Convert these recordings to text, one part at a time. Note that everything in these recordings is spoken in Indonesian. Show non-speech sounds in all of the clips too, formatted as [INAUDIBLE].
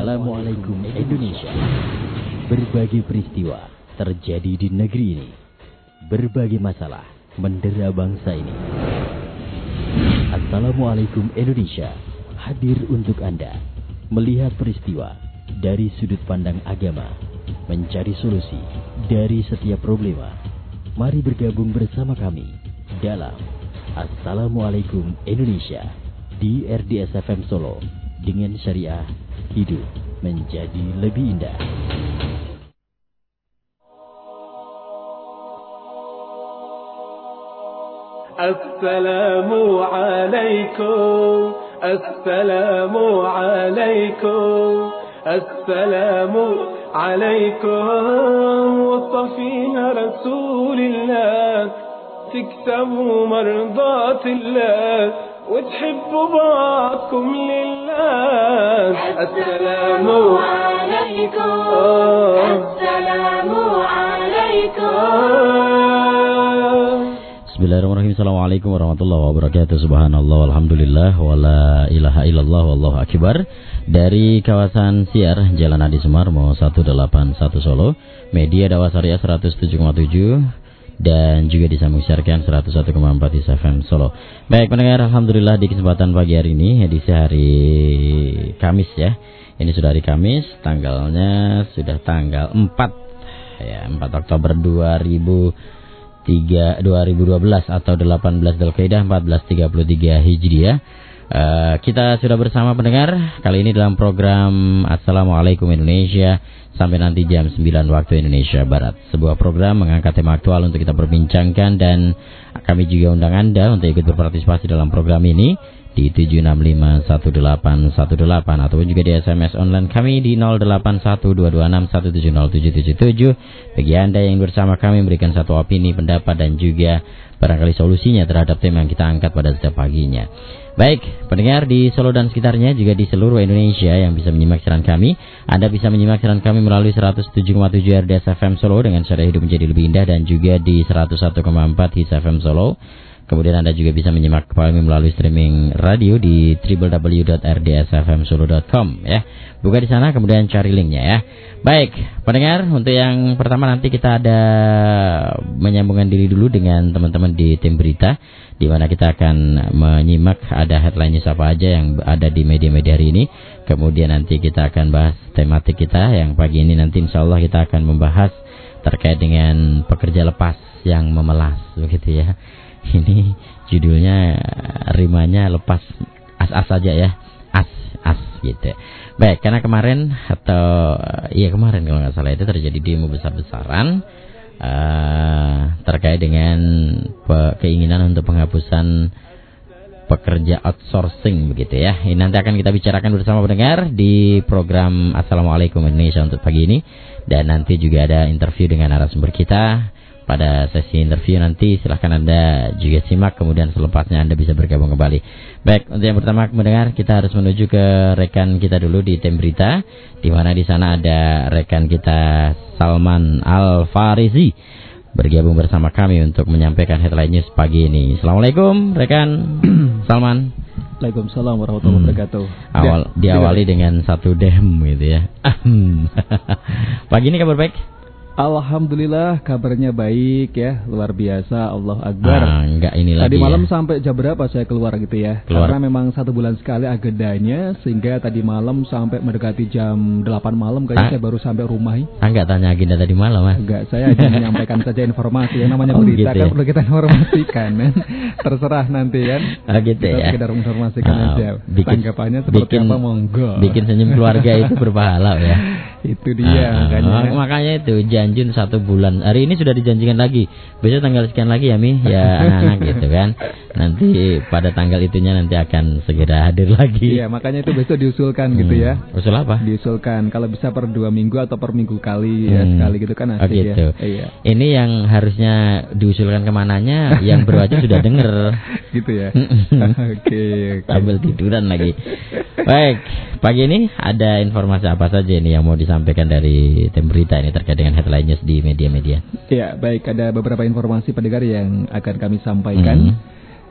Assalamualaikum Indonesia. Berbagai peristiwa terjadi di negeri ini. Berbagai masalah mendera bangsa ini. Assalamualaikum Indonesia hadir untuk Anda melihat peristiwa dari sudut pandang agama, mencari solusi dari setiap problema. Mari bergabung bersama kami dalam Assalamualaikum Indonesia di RDS FM Solo dengan syariah hidup menjadi lebih indah. السلام عليكم السلام عليكم السلام عليكم وصفيها رسول الله تكسبوا مرضات الله وتحبوا بعضكم لله السلام عليكم آه. السلام عليكم آه. Bismillahirrahmanirrahim. Assalamualaikum warahmatullahi wabarakatuh. Subhanallah, alhamdulillah, wala ilaha illallah, wallahu akbar. Dari kawasan Siar, Jalan Adi Sumarmo 181 Solo, Media Dakwah Syariah 107,7 dan juga disambung siarkan 101,4 di FM Solo. Baik pendengar, alhamdulillah di kesempatan pagi hari ini edisi hari Kamis ya. Ini sudah hari Kamis, tanggalnya sudah tanggal 4 ya, 4 Oktober 2000 3 2012 atau 18 Dzulqa'dah 1433 Hijriah. Eh, kita sudah bersama pendengar kali ini dalam program Assalamualaikum Indonesia sampai nanti jam 9 waktu Indonesia Barat. Sebuah program mengangkat tema aktual untuk kita perbincangkan dan kami juga undang Anda untuk ikut berpartisipasi dalam program ini di 7651818 ataupun juga di SMS online kami di 081226170777. Bagi Anda yang bersama kami memberikan satu opini, pendapat dan juga barangkali solusinya terhadap tema yang kita angkat pada setiap paginya. Baik, pendengar di Solo dan sekitarnya juga di seluruh Indonesia yang bisa menyimak siaran kami. Anda bisa menyimak siaran kami melalui 107,7 RDS FM Solo dengan syariah hidup menjadi lebih indah dan juga di 101,4 His FM Solo. Kemudian Anda juga bisa menyimak kami melalui streaming radio di www.rdsfmsolo.com ya. Buka di sana kemudian cari linknya ya. Baik, pendengar, untuk yang pertama nanti kita ada menyambungkan diri dulu dengan teman-teman di tim berita di mana kita akan menyimak ada headline news apa aja yang ada di media-media hari ini. Kemudian nanti kita akan bahas tematik kita yang pagi ini nanti insya Allah kita akan membahas terkait dengan pekerja lepas yang memelas begitu ya. Ini judulnya rimanya lepas as-as saja ya. As as gitu. Baik, karena kemarin atau iya kemarin kalau nggak salah itu terjadi demo besar-besaran eh, terkait dengan keinginan untuk penghapusan pekerja outsourcing begitu ya. Ini nanti akan kita bicarakan bersama pendengar di program Assalamualaikum Indonesia untuk pagi ini dan nanti juga ada interview dengan narasumber kita pada sesi interview nanti silahkan Anda juga simak kemudian selepasnya Anda bisa bergabung kembali. Baik, untuk yang pertama mendengar kita harus menuju ke rekan kita dulu di tim berita di mana di sana ada rekan kita Salman Al Farizi bergabung bersama kami untuk menyampaikan headline news pagi ini. Assalamualaikum rekan [CLEARS THROAT] Salman. Waalaikumsalam warahmatullahi Hmm. wabarakatuh. Awal diawali dengan satu dem gitu ya. [LAUGHS] Pagi ini kabar baik? Alhamdulillah kabarnya baik ya, luar biasa, Allah Akbar. Ah, enggak ini Tadi lagi. malam ya. sampai jam berapa saya keluar gitu ya? Keluar. Karena memang satu bulan sekali agendanya sehingga tadi malam sampai mendekati jam 8 malam kayaknya Ah. saya baru sampai rumah. Ah, enggak tanya agenda tadi malam, Mas. Enggak, saya hanya [LAUGHS] menyampaikan saja informasi yang namanya Oh, berita gitu kan ya. perlu kita informasikan kan. Terserah nanti kan. Ah, gitu Kita ya. sekedar menginformasikan Ah, aja. bikin- Tanggapannya seperti bikin- apa monggo. Bikin senyum keluarga itu berpahala ya. [LAUGHS] Itu dia Ah, makanya. mak- makanya itu janjin satu bulan. Hari ini sudah dijanjikan lagi. Besok tanggal sekian lagi ya Mi, ya [LAUGHS] anak-anak gitu kan. Nanti pada tanggal itunya nanti akan segera hadir lagi. Iya, makanya itu besok diusulkan gitu Hmm. ya. Usul apa? Diusulkan kalau bisa per dua minggu atau per minggu kali ya Hmm. sekali gitu kan Oh, asik gitu. ya. Iya. Ini yang harusnya diusulkan ke mananya, yang berwajib sudah denger. [LAUGHS] Gitu ya. Hmm. [LAUGHS] Oke. oke. Sambil tiduran lagi. Baik, pagi ini ada informasi apa saja ini yang mau disampaikan dari tim berita ini terkait dengan headline news di media-media. Ya, baik ada beberapa informasi pendengar yang akan kami sampaikan. Hmm.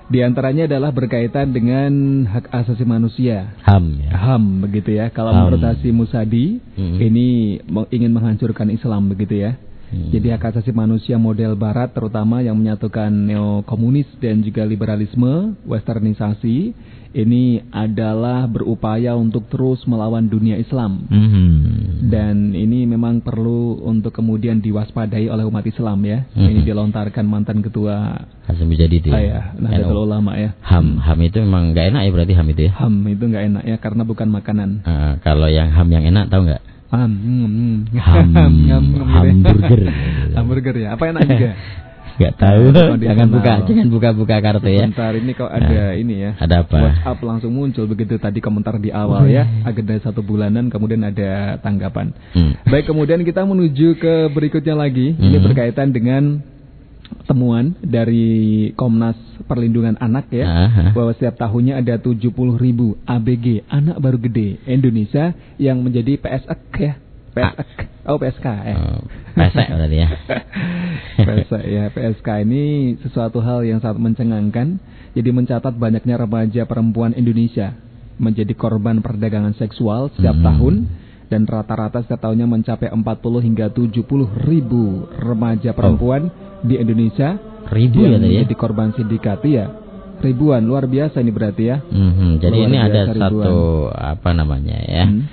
Di antaranya adalah berkaitan dengan hak asasi manusia. HAM ya. HAM begitu ya. Kalau HAM. menurut Musadi Hmm. ini ingin menghancurkan Islam begitu ya. Hmm. Jadi hak asasi manusia model barat terutama yang menyatukan neokomunis dan juga liberalisme, westernisasi ini adalah berupaya untuk terus melawan dunia Islam. Mhm. Dan ini memang perlu untuk kemudian diwaspadai oleh umat Islam ya. Mhm. Ini dilontarkan mantan ketua Hasim jadi itu ya. ya, Nahdlatul NU. Ulama ya. HAM, HAM itu memang nggak enak ya berarti HAM itu ya. Ham itu nggak enak ya karena bukan makanan. Eh, kalau yang HAM yang enak tahu nggak? Ham, hmm, hmm. Ham, [LAUGHS] Ham, ham, hamburger. [LAUGHS] Hamburger ya. Apa enak juga? [LAUGHS] Nggak tahu. Jangan buka, jangan buka-buka kartu ya. Sebentar ini kok ada ini ya. Ada apa? WhatsApp langsung muncul begitu tadi komentar di awal ya. Agenda satu bulanan kemudian ada tanggapan. Hmm. Baik, kemudian kita menuju ke berikutnya lagi. Ini Mhm. berkaitan dengan temuan dari Komnas Perlindungan Anak ya. Aha. Bahwa setiap tahunnya ada 70 ribu ABG, anak baru gede Indonesia yang menjadi PSK ya. PSK. Oh, PSK ya. Oh, pesek berarti ya. [LAUGHS] PSK ya, PSK ini sesuatu hal yang sangat mencengangkan. Jadi mencatat banyaknya remaja perempuan Indonesia menjadi korban perdagangan seksual setiap Hmm. tahun dan rata-rata setiap tahunnya mencapai 40 hingga 70 ribu remaja perempuan di Indonesia Ribu ya yang tadi ya. menjadi korban sindikat ya. Ribuan, luar biasa ini berarti ya. Mhm, Jadi Luar ini ada biasa satu apa namanya ya. Hmm.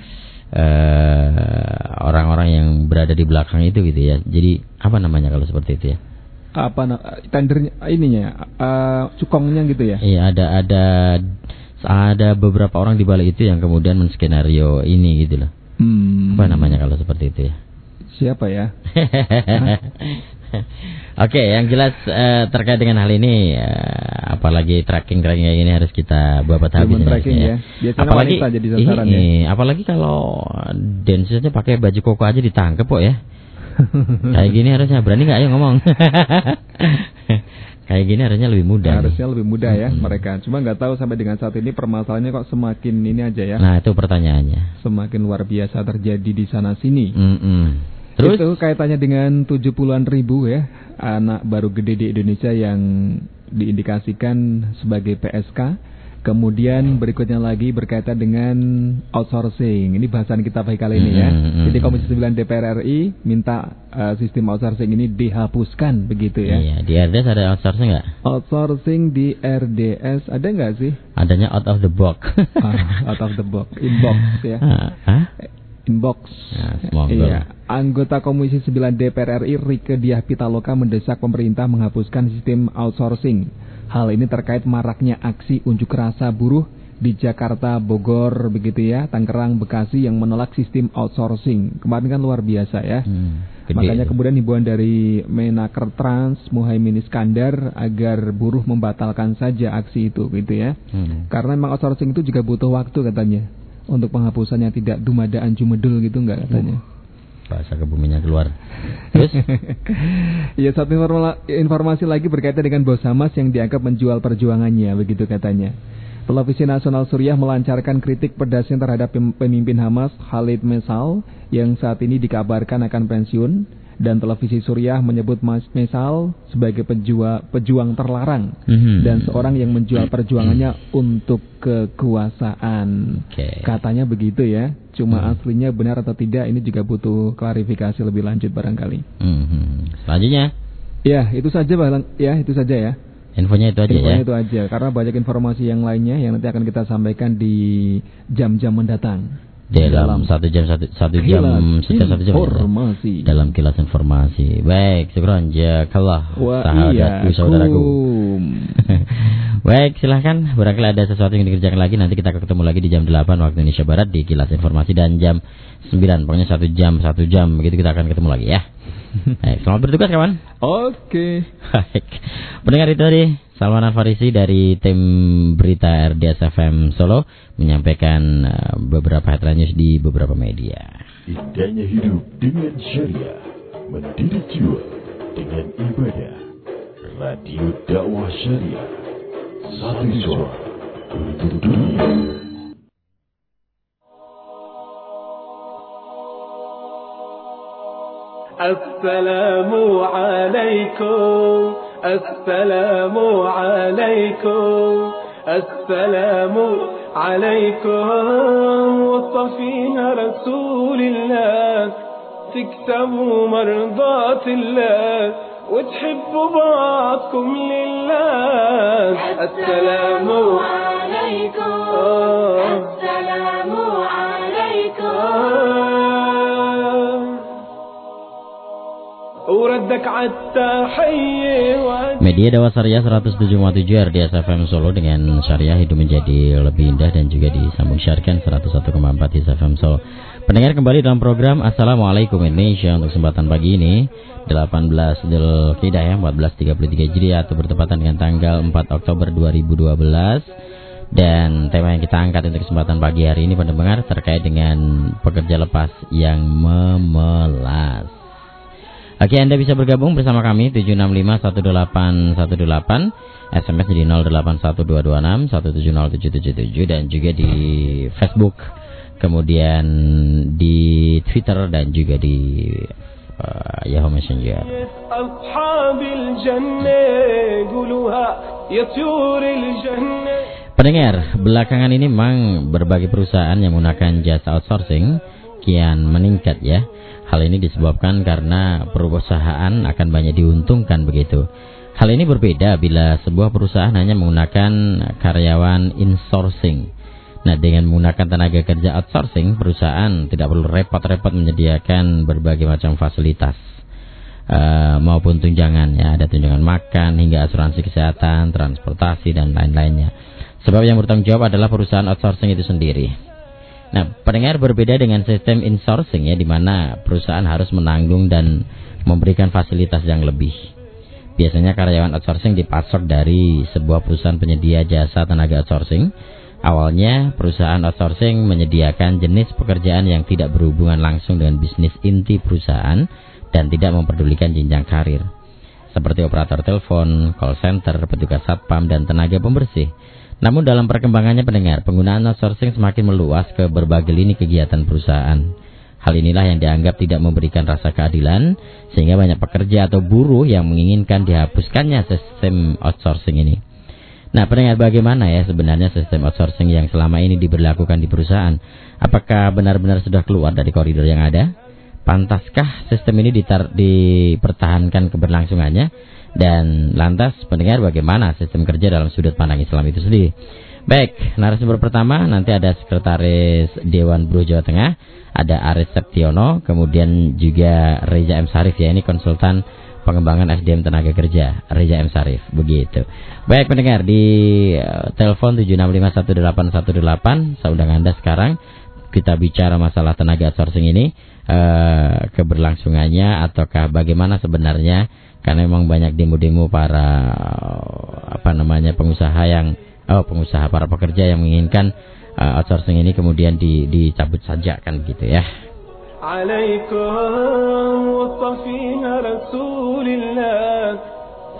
Eh, orang-orang yang berada di belakang itu gitu ya. Jadi apa namanya kalau seperti itu ya? Apa tendernya ininya eh, cukongnya gitu ya. Iya ada ada ada beberapa orang di balik itu yang kemudian menskenario ini gitu loh. Hmm. Apa namanya kalau seperti itu ya? Siapa ya? [LAUGHS] [LAUGHS] Oke, yang jelas eh, terkait dengan hal ini, eh, apalagi tracking tracking kayak gini harus kita babat habis ini tracking harusnya ya. Biasanya apalagi jadi sasaran ini, apalagi kalau dancersnya pakai baju koko aja ditangkep kok ya. [LAUGHS] Kayak gini harusnya berani nggak ayo ngomong. [LAUGHS] Kayak gini harusnya lebih mudah. nih. Harusnya lebih mudah ya Mm-mm. mereka. Cuma nggak tahu sampai dengan saat ini permasalahannya kok semakin ini aja ya. Nah itu pertanyaannya. Semakin luar biasa terjadi di sana sini. Mm-mm. Terus? Itu kaitannya dengan 70-an ribu ya anak baru gede di Indonesia yang diindikasikan sebagai PSK. Kemudian berikutnya lagi berkaitan dengan outsourcing. Ini bahasan kita pagi kali ini ya. Mm-mm, Jadi mm-mm. Komisi 9 DPR RI minta eh, sistem outsourcing ini dihapuskan begitu ya. Iya, di RDS ada outsourcing nggak? Outsourcing di RDS ada nggak sih? Adanya out of the box. [LAUGHS] Ah, out of the box, inbox ya. Ah, Hah? Inbox. Ya. Iya. Anggota Komisi 9 DPR RI Rike Diah Pitaloka mendesak pemerintah menghapuskan sistem outsourcing. Hal ini terkait maraknya aksi unjuk rasa buruh di Jakarta, Bogor, begitu ya, Tangerang, Bekasi yang menolak sistem outsourcing. Kemarin kan luar biasa ya. Hmm, gede Makanya itu. kemudian himbauan dari Menaker Trans Muhaimin Iskandar agar buruh membatalkan saja aksi itu gitu ya. Hmm. Karena memang outsourcing itu juga butuh waktu katanya untuk penghapusan yang tidak dumadaan jumedul gitu enggak katanya. bahasa kebuminya keluar. Terus? [LAUGHS] Ya satu informa- informasi lagi berkaitan dengan Bos Hamas yang dianggap menjual perjuangannya begitu katanya. Televisi Nasional Suriah melancarkan kritik pedasnya terhadap pem- pemimpin Hamas Khalid Mesal yang saat ini dikabarkan akan pensiun dan televisi Suriah menyebut Mas Mesal sebagai pejua- pejuang terlarang Mhm. dan seorang yang menjual perjuangannya untuk kekuasaan. Oke. Katanya begitu ya. Cuma Hmm. aslinya benar atau tidak ini juga butuh klarifikasi lebih lanjut barangkali. Mhm. Selanjutnya, Ya, itu saja Bang. Ya, itu saja ya. infonya itu aja Infonya ya. itu aja karena banyak informasi yang lainnya yang nanti akan kita sampaikan di jam-jam mendatang. Dalam satu jam satu, satu jam setiap satu jam ya? informasi. dalam kilas informasi. Baik, syukron jazakallah Wa sahabatku saudaraku. [LAUGHS] Baik, silahkan Barangkali ada sesuatu yang dikerjakan lagi Nanti kita ketemu lagi di jam 8 waktu Indonesia Barat Di Kilas Informasi dan jam 9 Pokoknya satu jam, satu jam Begitu kita akan ketemu lagi ya [LAUGHS] Baik, selamat bertugas kawan Oke. Baik, pendengar itu tadi Salman Al-Farisi dari tim berita RDS FM Solo Menyampaikan eh, beberapa headline news di beberapa media Indahnya hidup dengan syariah, mendidik jiwa dengan ibadah. Radio dakwah syariah, satu suara untuk dunia. السلام عليكم السلام عليكم السلام عليكم وصفيها رسول الله تكسبوا مرضات الله وتحبوا بعضكم لله السلام عليكم آه. السلام Media Dawa Syariah 107,7 RDS FM Solo dengan syariah hidup menjadi lebih indah dan juga disambung syarikan 101,4 di FM Solo. Pendengar kembali dalam program Assalamualaikum Indonesia untuk kesempatan pagi ini 18 Dhul Qidah ya 1433 Hijriah atau bertepatan dengan tanggal 4 Oktober 2012 dan tema yang kita angkat untuk kesempatan pagi hari ini pendengar terkait dengan pekerja lepas yang memelas. Oke, Anda bisa bergabung bersama kami 765 1818 SMS di 081226 170777 dan juga di Facebook, kemudian di Twitter dan juga di uh, Yahoo Messenger. Pendengar, belakangan ini memang berbagai perusahaan yang menggunakan jasa outsourcing kian meningkat ya. Hal ini disebabkan karena perusahaan akan banyak diuntungkan begitu. Hal ini berbeda bila sebuah perusahaan hanya menggunakan karyawan insourcing. Nah, dengan menggunakan tenaga kerja outsourcing, perusahaan tidak perlu repot-repot menyediakan berbagai macam fasilitas eh, maupun tunjangan ya, ada tunjangan makan hingga asuransi kesehatan, transportasi dan lain-lainnya. Sebab yang bertanggung jawab adalah perusahaan outsourcing itu sendiri. Nah, pendengar berbeda dengan sistem insourcing ya, di mana perusahaan harus menanggung dan memberikan fasilitas yang lebih. Biasanya karyawan outsourcing dipasok dari sebuah perusahaan penyedia jasa tenaga outsourcing. Awalnya, perusahaan outsourcing menyediakan jenis pekerjaan yang tidak berhubungan langsung dengan bisnis inti perusahaan dan tidak memperdulikan jenjang karir. Seperti operator telepon, call center, petugas satpam, dan tenaga pembersih. Namun dalam perkembangannya pendengar, penggunaan outsourcing semakin meluas ke berbagai lini kegiatan perusahaan. Hal inilah yang dianggap tidak memberikan rasa keadilan, sehingga banyak pekerja atau buruh yang menginginkan dihapuskannya sistem outsourcing ini. Nah, pendengar bagaimana ya sebenarnya sistem outsourcing yang selama ini diberlakukan di perusahaan? Apakah benar-benar sudah keluar dari koridor yang ada? Pantaskah sistem ini ditar- dipertahankan keberlangsungannya? Dan lantas pendengar bagaimana sistem kerja dalam sudut pandang Islam itu sendiri? Baik, narasumber pertama nanti ada Sekretaris Dewan Buruh Jawa Tengah, ada Aris Septiono, kemudian juga Reza M. Sarif ya, ini konsultan pengembangan SDM tenaga kerja, Reza M. Sarif, begitu. Baik pendengar di eh, telepon 7651818, saya undang Anda sekarang kita bicara masalah tenaga outsourcing ini eh, keberlangsungannya ataukah bagaimana sebenarnya karena memang banyak demo-demo para apa namanya pengusaha yang oh pengusaha para pekerja yang menginginkan uh, outsourcing ini kemudian di, dicabut saja kan gitu ya. عليكم وصفيها رسول الله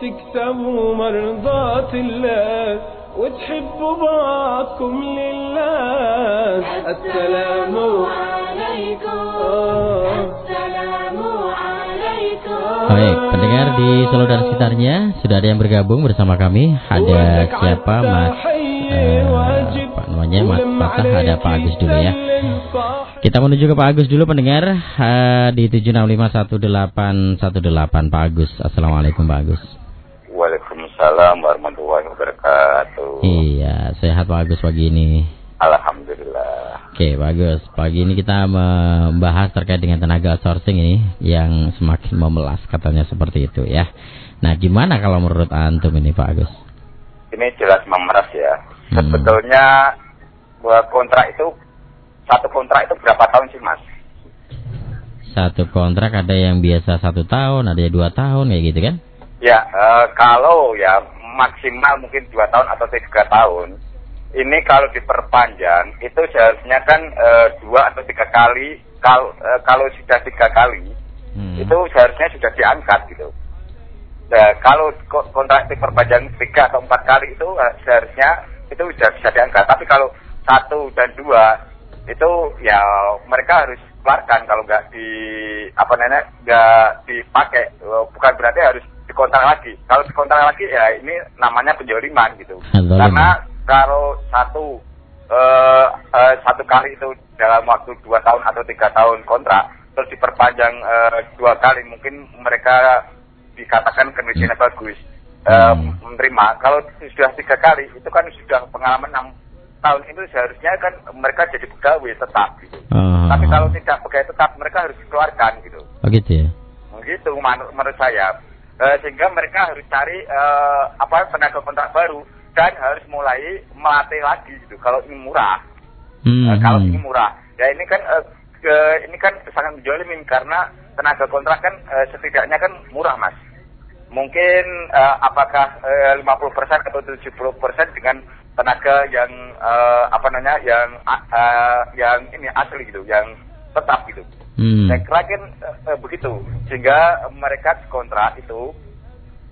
تكسبوا مرضات الله وتحبوا بعضكم لله السلام عليكم آه. السلام عليكم Baik, pendengar di Solo dan sekitarnya sudah ada yang bergabung bersama kami. Ada siapa Mas eh, apa namanya Mas Fatah, ada Pak Agus dulu ya. Kita menuju ke Pak Agus dulu pendengar eh, di 7651818 Pak Agus. Assalamualaikum Pak Agus. Waalaikumsalam warahmatullahi wabarakatuh. Iya, sehat Pak Agus pagi ini. Alhamdulillah. Oke, bagus. Pagi ini kita membahas terkait dengan tenaga outsourcing ini yang semakin memelas katanya seperti itu ya. Nah, gimana kalau menurut antum ini Pak Agus? Ini jelas memeras ya. Hmm. Sebetulnya buat kontrak itu satu kontrak itu berapa tahun sih mas? Satu kontrak ada yang biasa satu tahun, ada yang dua tahun kayak gitu kan? Ya eh, kalau ya maksimal mungkin dua tahun atau tiga tahun. Ini kalau diperpanjang itu seharusnya kan eh, dua atau tiga kali. Kalau eh, kalau sudah tiga kali Hmm. itu seharusnya sudah diangkat gitu. Nah, kalau ko- kontrak diperpanjang tiga atau empat kali itu eh, seharusnya itu sudah bisa diangkat. Tapi kalau satu dan dua itu ya mereka harus keluarkan kalau nggak di apa namanya nggak dipakai. Eh, Bukan berarti harus dikontrak lagi. Kalau dikontrak lagi ya ini namanya penjoliman gitu. Karena kalau satu eh, eh, satu kali itu dalam waktu dua tahun atau tiga tahun kontrak terus diperpanjang eh, dua kali mungkin mereka dikatakan kondisinya bagus eh, Hmm. menerima. Kalau sudah tiga kali itu kan sudah pengalaman enam tahun itu seharusnya kan mereka jadi pegawai tetap gitu. Oh, Tapi kalau tidak pegawai tetap mereka harus dikeluarkan gitu. oh gitu ya. Begitu man- menurut saya. Eh, sehingga mereka harus cari eh, apa tenaga kontrak baru dan harus mulai melatih lagi gitu. Kalau ini murah, Hmm, Eh, kalau ini murah. Ya ini kan eh, ke- ini kan sangat menjolimin karena tenaga kontrak kan eh, setidaknya kan murah mas. Mungkin eh, apakah eh, 50% atau 70% dengan tenaga yang eh, apa namanya yang eh, yang ini asli gitu, yang tetap gitu. Hmm. Saya kira kan begitu sehingga mereka kontrak itu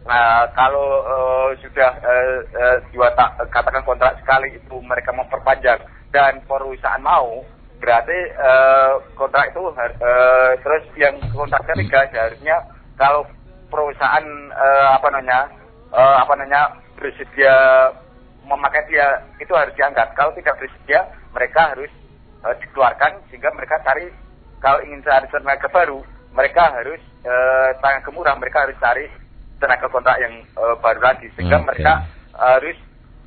Nah, kalau eh, sudah eh, eh, dua ta- katakan kontrak sekali itu mereka memperpanjang dan perusahaan mau, berarti eh, kontrak itu eh, terus yang kontrak ketiga seharusnya kalau perusahaan eh, apa namanya eh, apa namanya bersedia memakai dia itu harus diangkat. Kalau tidak bersedia, mereka harus eh, dikeluarkan sehingga mereka cari kalau ingin cari tenaga baru, mereka harus eh, tenaga murah, mereka harus cari tenaga kontrak yang eh, baru lagi sehingga Oke. mereka harus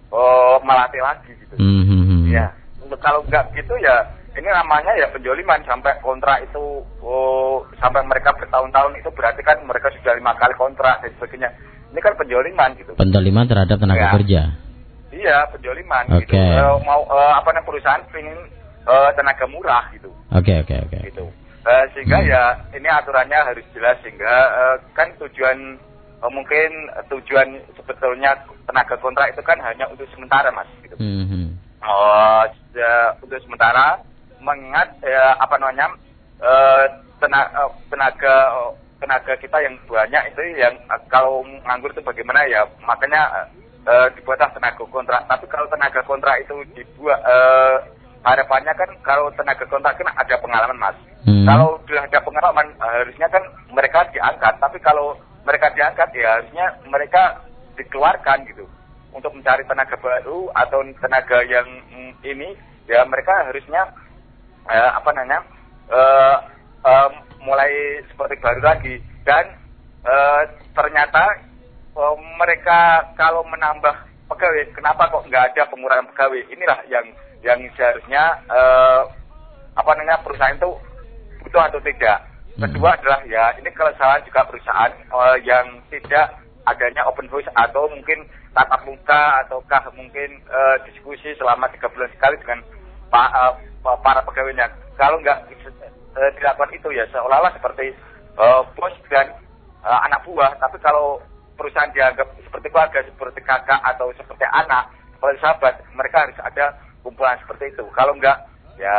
eh, melatih lagi gitu. Hmm, hmm. Ya, untuk- kalau nggak gitu ya ini namanya ya penjoliman sampai kontrak itu oh, sampai mereka bertahun-tahun itu berarti kan mereka sudah lima kali kontrak dan sebagainya. Ini kan penjoliman gitu. Pendoliman terhadap tenaga Ya. kerja. Iya, penjoliman Oke. gitu. Eh, mau eh, apa namanya perusahaan pengen eh, tenaga murah gitu. Oke, oke, oke. gitu. Eh, sehingga Hmm. ya ini aturannya harus jelas sehingga eh, kan tujuan eh, mungkin tujuan sebetulnya tenaga kontrak itu kan hanya untuk sementara mas gitu. Hmm, hmm. Oh, ya, untuk sementara mengingat eh, apa namanya eh, tena- eh, tenaga tenaga kita yang banyak itu yang eh, kalau nganggur itu bagaimana ya makanya eh, dibuatlah tenaga kontrak. Tapi kalau tenaga kontrak itu dibuat eh, harapannya kan kalau tenaga kontrak kan ada pengalaman mas. Hmm. Kalau sudah ada pengalaman harusnya kan mereka diangkat. Tapi kalau mereka diangkat ya harusnya mereka dikeluarkan gitu. Untuk mencari tenaga baru atau tenaga yang mm, ini ya mereka harusnya eh, apa namanya eh, eh, mulai seperti baru lagi. Dan eh, ternyata eh, mereka kalau menambah pegawai kenapa kok nggak ada pengurangan pegawai? Inilah yang yang seharusnya eh, apa namanya perusahaan itu butuh atau tidak kedua adalah ya ini kesalahan juga perusahaan eh, yang tidak adanya open house atau mungkin tatap muka ataukah mungkin eh, diskusi selama tiga bulan sekali dengan pa- pa- para pegawainya. Kalau nggak eh, dilakukan itu ya seolah-olah seperti eh, bos dan eh, anak buah. Tapi kalau perusahaan dianggap seperti keluarga seperti kakak atau seperti anak seperti sahabat mereka harus ada kumpulan seperti itu. Kalau nggak ya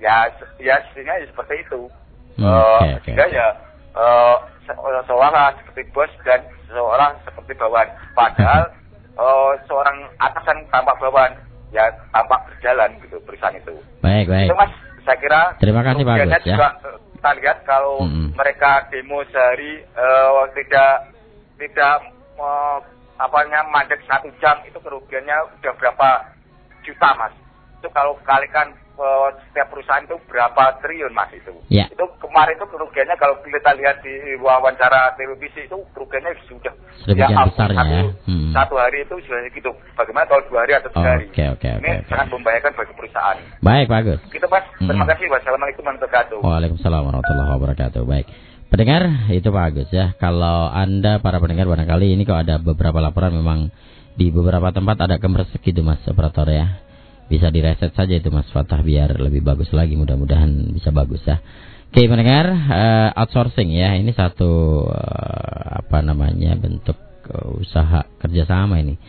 ya ya ya seperti itu Hmm, Eh, ya eh, se- seorang seperti bos dan seorang seperti bawahan padahal [LAUGHS] eh, seorang atasan tampak bawahan ya tampak berjalan gitu perusahaan itu Baik, baik. itu mas saya kira Terima kasih, Pak Agus, ya. juga kita lihat kalau Mm-mm. mereka demo sehari eh, tidak tidak eh, apanya mandek satu jam itu kerugiannya udah berapa juta mas itu kalau kalikan eh, setiap perusahaan itu berapa triliun mas itu Ya. itu kemarin itu kerugiannya kalau kita lihat di wawancara televisi itu kerugiannya sudah Sedemikian ampun, besarnya satu, ya. Hmm. satu hari itu sudah gitu bagaimana kalau dua hari atau tiga hari Oke, oke, ini oke. sangat membahayakan bagi perusahaan Baik, Pak Agus. gitu mas terima Hmm. kasih wassalamualaikum warahmatullahi wabarakatuh Waalaikumsalam warahmatullahi wabarakatuh. Baik. Pendengar, itu Pak Agus ya. Kalau Anda para pendengar barangkali ini kok ada beberapa laporan memang di beberapa tempat ada kemeresek gitu Mas operator ya. Bisa direset saja itu Mas Fatah biar lebih bagus lagi mudah-mudahan bisa bagus ya. Oke pendengar, eh, outsourcing ya ini satu eh, apa namanya bentuk eh, usaha kerjasama ini.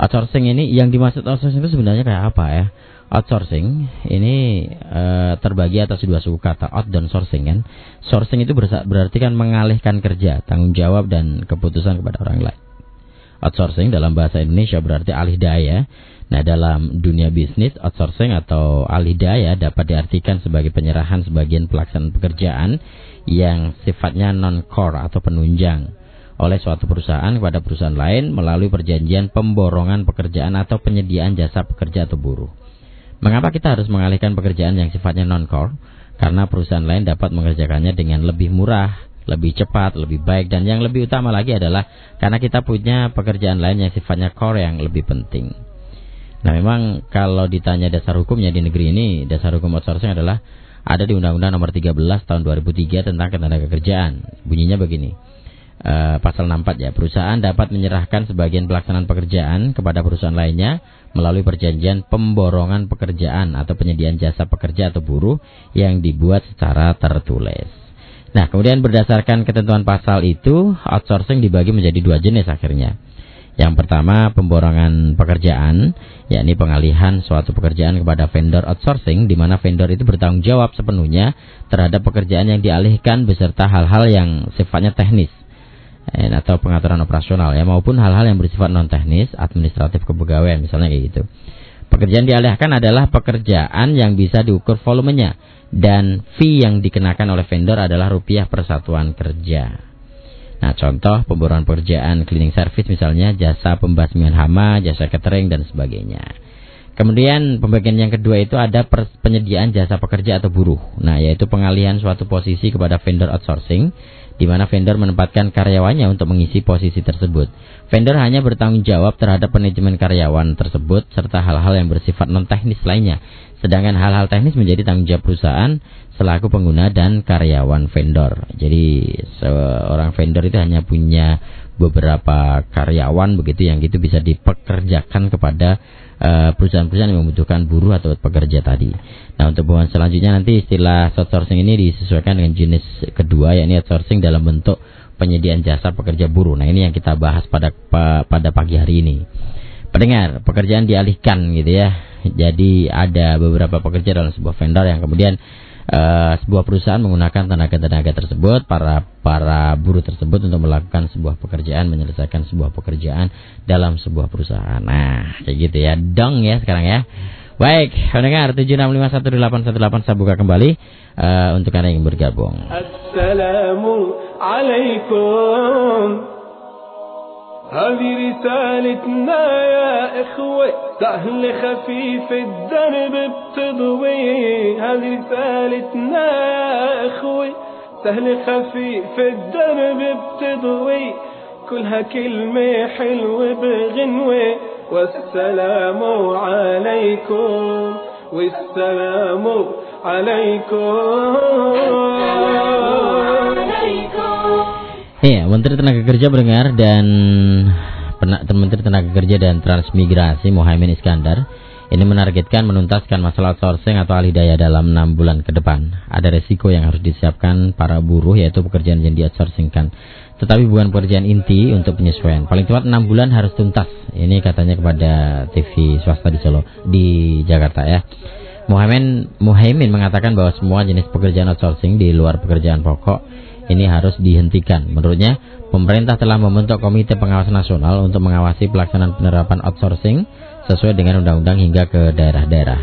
Outsourcing ini yang dimaksud outsourcing itu sebenarnya kayak apa ya? Outsourcing ini eh, terbagi atas dua suku kata out dan sourcing kan. Sourcing itu berarti kan mengalihkan kerja, tanggung jawab dan keputusan kepada orang lain. Outsourcing dalam bahasa Indonesia berarti alih daya. Nah, dalam dunia bisnis, outsourcing atau alih daya dapat diartikan sebagai penyerahan sebagian pelaksanaan pekerjaan yang sifatnya non-core atau penunjang. oleh suatu perusahaan kepada perusahaan lain melalui perjanjian pemborongan pekerjaan atau penyediaan jasa pekerja atau buruh. Mengapa kita harus mengalihkan pekerjaan yang sifatnya non-core? Karena perusahaan lain dapat mengerjakannya dengan lebih murah, lebih cepat, lebih baik, dan yang lebih utama lagi adalah karena kita punya pekerjaan lain yang sifatnya core yang lebih penting. Nah memang kalau ditanya dasar hukumnya di negeri ini, dasar hukum outsourcing adalah ada di Undang-Undang Nomor 13 Tahun 2003 tentang ketenagakerjaan. Bunyinya begini. Uh, pasal 64 ya, perusahaan dapat menyerahkan sebagian pelaksanaan pekerjaan kepada perusahaan lainnya melalui perjanjian pemborongan pekerjaan atau penyediaan jasa pekerja atau buruh yang dibuat secara tertulis. Nah, kemudian berdasarkan ketentuan pasal itu, outsourcing dibagi menjadi dua jenis akhirnya. Yang pertama pemborongan pekerjaan, yakni pengalihan suatu pekerjaan kepada vendor outsourcing, di mana vendor itu bertanggung jawab sepenuhnya terhadap pekerjaan yang dialihkan beserta hal-hal yang sifatnya teknis eh, atau pengaturan operasional ya maupun hal-hal yang bersifat non teknis, administratif kepegawaian misalnya kayak gitu. Pekerjaan dialihkan adalah pekerjaan yang bisa diukur volumenya dan fee yang dikenakan oleh vendor adalah rupiah persatuan kerja. Nah, contoh pemborongan pekerjaan cleaning service misalnya, jasa pembasmian hama, jasa catering dan sebagainya. Kemudian pembagian yang kedua itu ada penyediaan jasa pekerja atau buruh. Nah, yaitu pengalihan suatu posisi kepada vendor outsourcing di mana vendor menempatkan karyawannya untuk mengisi posisi tersebut. Vendor hanya bertanggung jawab terhadap manajemen karyawan tersebut serta hal-hal yang bersifat non teknis lainnya. Sedangkan hal-hal teknis menjadi tanggung jawab perusahaan selaku pengguna dan karyawan vendor. Jadi seorang vendor itu hanya punya beberapa karyawan begitu yang itu bisa dipekerjakan kepada perusahaan-perusahaan yang membutuhkan buruh atau pekerja tadi. Nah untuk bahan selanjutnya nanti istilah outsourcing ini disesuaikan dengan jenis kedua yakni outsourcing dalam bentuk penyediaan jasa pekerja buruh. Nah ini yang kita bahas pada pada pagi hari ini. Pendengar, pekerjaan dialihkan gitu ya. Jadi ada beberapa pekerja dalam sebuah vendor yang kemudian uh, sebuah perusahaan menggunakan tenaga-tenaga tersebut, para para buruh tersebut untuk melakukan sebuah pekerjaan, menyelesaikan sebuah pekerjaan dalam sebuah perusahaan. Nah, kayak gitu ya. Dong ya sekarang ya. Baik, pendengar 7651818 saya buka kembali uh, untuk Anda yang bergabung. Assalamualaikum هذه رسالتنا يا إخوة سهل خفيف الدرب بتضوي. هذه رسالتنا يا إخوة سهل خفيف الدرب بتضوي. كلها كلمة حلوة بغنوة والسلام عليكم والسلام عليكم. Iya, Menteri Tenaga Kerja berdengar dan Menteri Tenaga Kerja dan Transmigrasi Mohaimin Iskandar ini menargetkan menuntaskan masalah outsourcing atau alih daya dalam enam bulan ke depan. Ada resiko yang harus disiapkan para buruh yaitu pekerjaan yang di outsourcingkan. Tetapi bukan pekerjaan inti untuk penyesuaian. Paling cepat enam bulan harus tuntas. Ini katanya kepada TV swasta di Solo, di Jakarta ya. Muhammad Muhaimin mengatakan bahwa semua jenis pekerjaan outsourcing di luar pekerjaan pokok ini harus dihentikan. Menurutnya, pemerintah telah membentuk Komite Pengawas Nasional untuk mengawasi pelaksanaan penerapan outsourcing sesuai dengan undang-undang hingga ke daerah-daerah.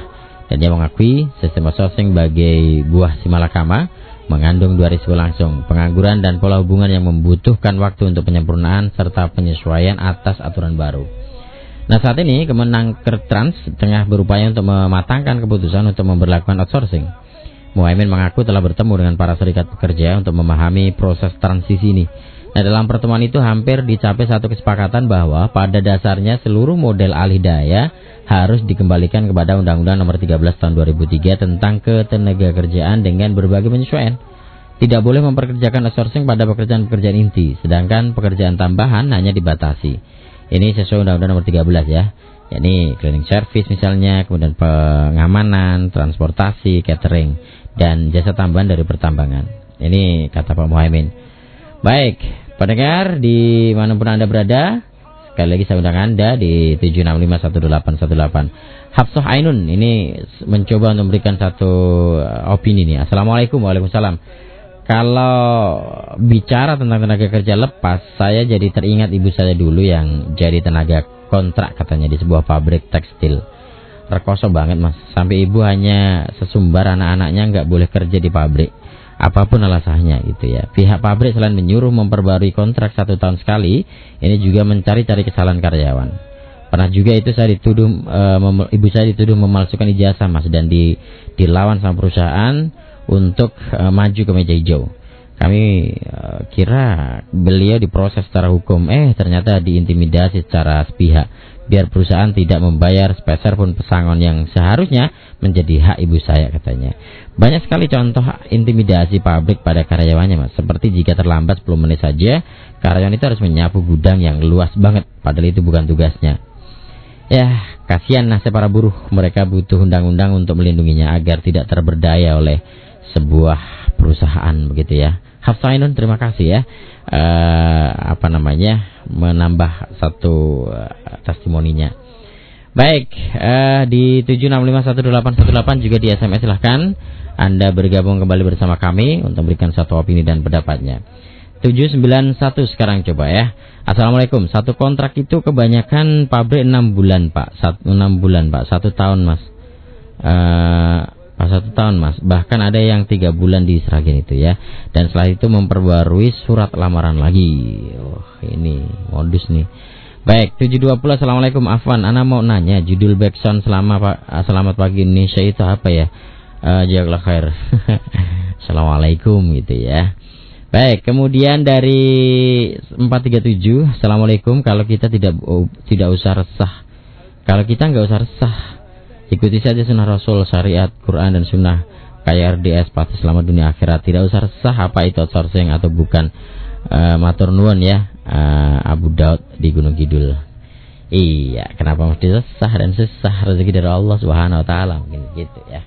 Dan dia mengakui sistem outsourcing sebagai buah simalakama mengandung dua risiko langsung, pengangguran dan pola hubungan yang membutuhkan waktu untuk penyempurnaan serta penyesuaian atas aturan baru. Nah saat ini Kemenang Kertrans tengah berupaya untuk mematangkan keputusan untuk memperlakukan outsourcing. Muhaimin mengaku telah bertemu dengan para serikat pekerja untuk memahami proses transisi ini. Nah, dalam pertemuan itu hampir dicapai satu kesepakatan bahwa pada dasarnya seluruh model alih daya harus dikembalikan kepada Undang-Undang Nomor 13 Tahun 2003 tentang ketenagakerjaan dengan berbagai penyesuaian. Tidak boleh memperkerjakan outsourcing pada pekerjaan-pekerjaan inti, sedangkan pekerjaan tambahan hanya dibatasi. Ini sesuai Undang-Undang Nomor 13 ya yakni cleaning service misalnya, kemudian pengamanan, transportasi, catering dan jasa tambahan dari pertambangan. Ini kata Pak Muhaimin. Baik, pendengar di mana pun Anda berada, sekali lagi saya undang Anda di 7651818. Hafsah Ainun ini mencoba untuk memberikan satu uh, opini nih. Assalamualaikum Waalaikumsalam. Kalau bicara tentang tenaga kerja lepas, saya jadi teringat ibu saya dulu yang jadi tenaga kontrak katanya di sebuah pabrik tekstil rekoso banget mas sampai ibu hanya sesumbar anak-anaknya nggak boleh kerja di pabrik apa pun alasannya gitu ya. Pihak pabrik selain menyuruh memperbarui kontrak satu tahun sekali, ini juga mencari-cari kesalahan karyawan. Pernah juga itu saya dituduh mem- ibu saya dituduh memalsukan ijazah mas dan di dilawan sama perusahaan untuk e, maju ke meja hijau. Kami e, kira beliau diproses secara hukum, eh ternyata diintimidasi secara sepihak biar perusahaan tidak membayar sepeser pun pesangon yang seharusnya menjadi hak ibu saya katanya. Banyak sekali contoh intimidasi pabrik pada karyawannya mas. Seperti jika terlambat 10 menit saja, karyawan itu harus menyapu gudang yang luas banget. Padahal itu bukan tugasnya. Ya, kasihan nasib para buruh. Mereka butuh undang-undang untuk melindunginya agar tidak terberdaya oleh sebuah perusahaan begitu ya. Hafsainun terima kasih ya. Eh, apa namanya? menambah satu eh, testimoninya. Baik, eh, di 7651818 juga di SMS silahkan Anda bergabung kembali bersama kami untuk memberikan satu opini dan pendapatnya. 791 sekarang coba ya. Assalamualaikum. Satu kontrak itu kebanyakan pabrik 6 bulan pak. Satu, 6 bulan pak. Satu tahun mas. Satu tahun mas, bahkan ada yang tiga bulan diseragin itu ya. Dan setelah itu memperbarui surat lamaran lagi. Oh ini modus nih. Baik, 720 Assalamualaikum Afwan, Ana mau nanya judul backsound selama pak Selamat Pagi Indonesia itu apa ya? Uh, Jazakallah khair. [LAUGHS] Assalamualaikum gitu ya. Baik, kemudian dari 437 Assalamualaikum kalau kita tidak oh, tidak usah resah. Kalau kita nggak usah resah, ikuti saja sunnah Rasul, syariat, Quran dan sunnah kayak RDS pasti selamat dunia akhirat. Tidak usah resah apa itu outsourcing atau bukan. Uh, matur nuwun ya uh, Abu Daud di Gunung Kidul. Iya, kenapa mesti resah dan susah rezeki dari Allah Subhanahu wa taala mungkin gitu ya.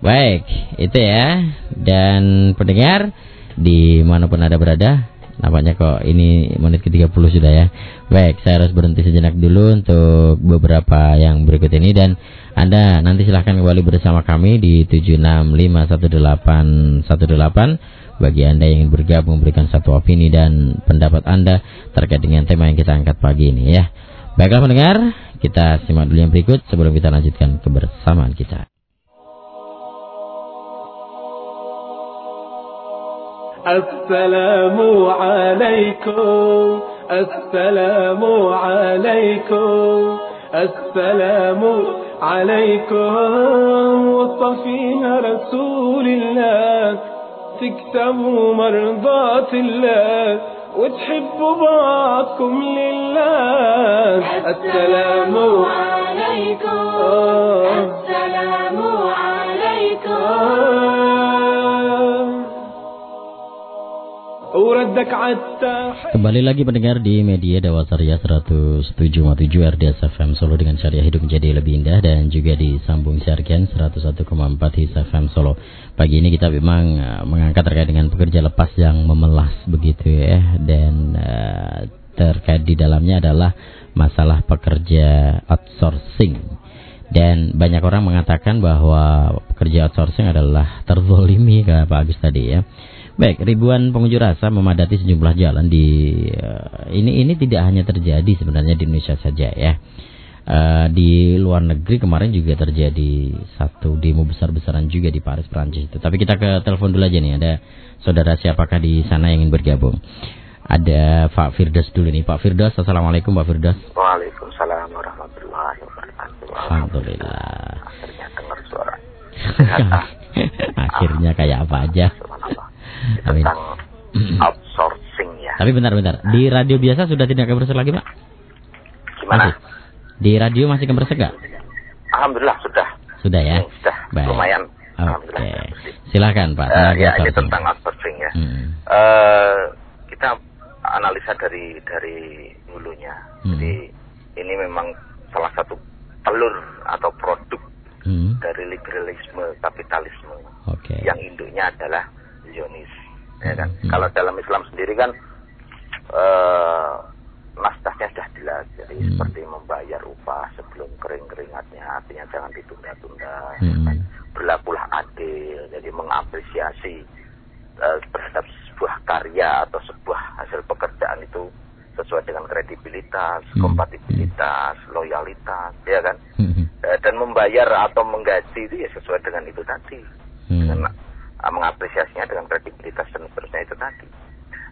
Baik, itu ya. Dan pendengar di mana pun ada berada, nampaknya kok ini menit ke-30 sudah ya. Baik, saya harus berhenti sejenak dulu untuk beberapa yang berikut ini dan Anda nanti silahkan kembali bersama kami di 7651818 bagi Anda yang ingin bergabung memberikan satu opini dan pendapat Anda terkait dengan tema yang kita angkat pagi ini ya. Baiklah pendengar, kita simak dulu yang berikut sebelum kita lanjutkan kebersamaan kita. السلام عليكم السلام عليكم السلام عليكم. وصفيها رسول الله تكسبوا مرضات الله وتحبوا بعضكم لله. السلام عليكم آه. السلام عليكم. Kembali lagi pendengar di media Dawa Syariah 107,7 RDS FM Solo dengan syariah hidup menjadi lebih indah dan juga disambung siarkan 101,4 His FM Solo. Pagi ini kita memang uh, mengangkat terkait dengan pekerja lepas yang memelas begitu ya dan uh, terkait di dalamnya adalah masalah pekerja outsourcing. Dan banyak orang mengatakan bahwa pekerja outsourcing adalah terzolimi kata Pak Agus tadi ya. Baik, ribuan pengunjuk rasa memadati sejumlah jalan di eh, ini ini tidak hanya terjadi sebenarnya di Indonesia saja ya. Eh, di luar negeri kemarin juga terjadi satu demo besar-besaran juga di Paris Prancis itu. Tapi kita ke telepon dulu aja nih. Ada saudara siapakah di sana yang ingin bergabung? Ada Pak Firdaus dulu nih. Pak Firdaus, Assalamualaikum Pak Firdaus. Waalaikumsalam warahmatullahi wabarakatuh. Alhamdulillah. Akhirnya dengar suara. [LAUGHS] Akhirnya kayak apa aja. Amin. Tentang outsourcing ya. Tapi bentar-bentar. Di radio biasa sudah tidak kebersek lagi Pak? Gimana? Masih? Di radio masih kebersek nggak? Alhamdulillah sudah. Sudah ya? Hmm, Sudah. Baik. Lumayan. Oke. Alhamdulillah. bersih. Silakan Pak. Tenaga ya, ini tentang outsourcing ya. Hmm. Eh, kita analisa dari dari hulunya. Hmm. Jadi ini memang salah satu telur atau produk Hmm. dari liberalisme kapitalisme Oke. yang induknya adalah Zionis. Ya kan? Hmm. Kalau dalam Islam sendiri kan eh naskahnya sudah jelas. Jadi Hmm. seperti membayar upah sebelum kering keringatnya, artinya jangan ditunda-tunda. Hmm. ya kan? Berlakulah adil, jadi mengapresiasi eh, terhadap sebuah karya atau sebuah hasil pekerjaan itu sesuai dengan kredibilitas, Hmm. kompatibilitas, loyalitas, ya kan? Hmm. Eh, dan membayar atau menggaji itu ya sesuai dengan itu tadi Hmm. dengan uh, mengapresiasinya dengan kredibilitas dan seterusnya itu tadi.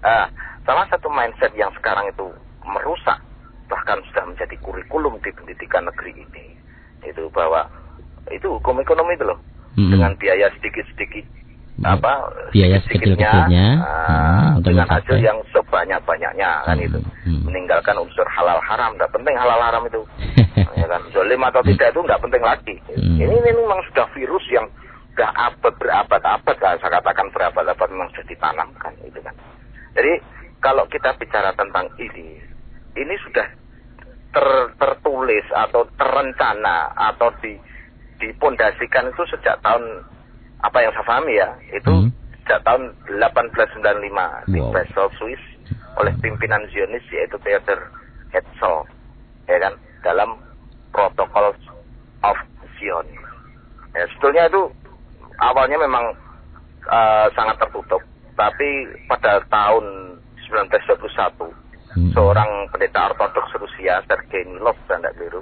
Uh, salah satu mindset yang sekarang itu merusak bahkan sudah menjadi kurikulum di pendidikan negeri ini itu bahwa itu hukum ekonomi itu loh Hmm. dengan biaya sedikit-sedikit apa Biaya sedikit-sedikitnya, ah, hmm, dengan hasil mencapai. yang sebanyak-banyaknya kan Hmm, itu hmm. meninggalkan unsur halal haram tidak penting halal haram itu [LAUGHS] ya kan zolim atau tidak itu nggak penting lagi Hmm. ini ini memang sudah virus yang sudah abad berabad-abad lah saya katakan berabad-abad memang sudah ditanamkan itu kan jadi kalau kita bicara tentang ini ini sudah ter- tertulis atau terencana atau di dipondasikan itu sejak tahun apa yang saya pahami ya itu Hmm. sejak tahun 1895 di Wow. Basel Swiss oleh pimpinan Zionis yaitu Theodor Herzl ya kan dalam Protocol of Zion ya sebetulnya itu awalnya memang eh, sangat tertutup. Tapi pada tahun 1921 Hmm. seorang pendeta ortodoks Rusia Sergei Milov tanda biru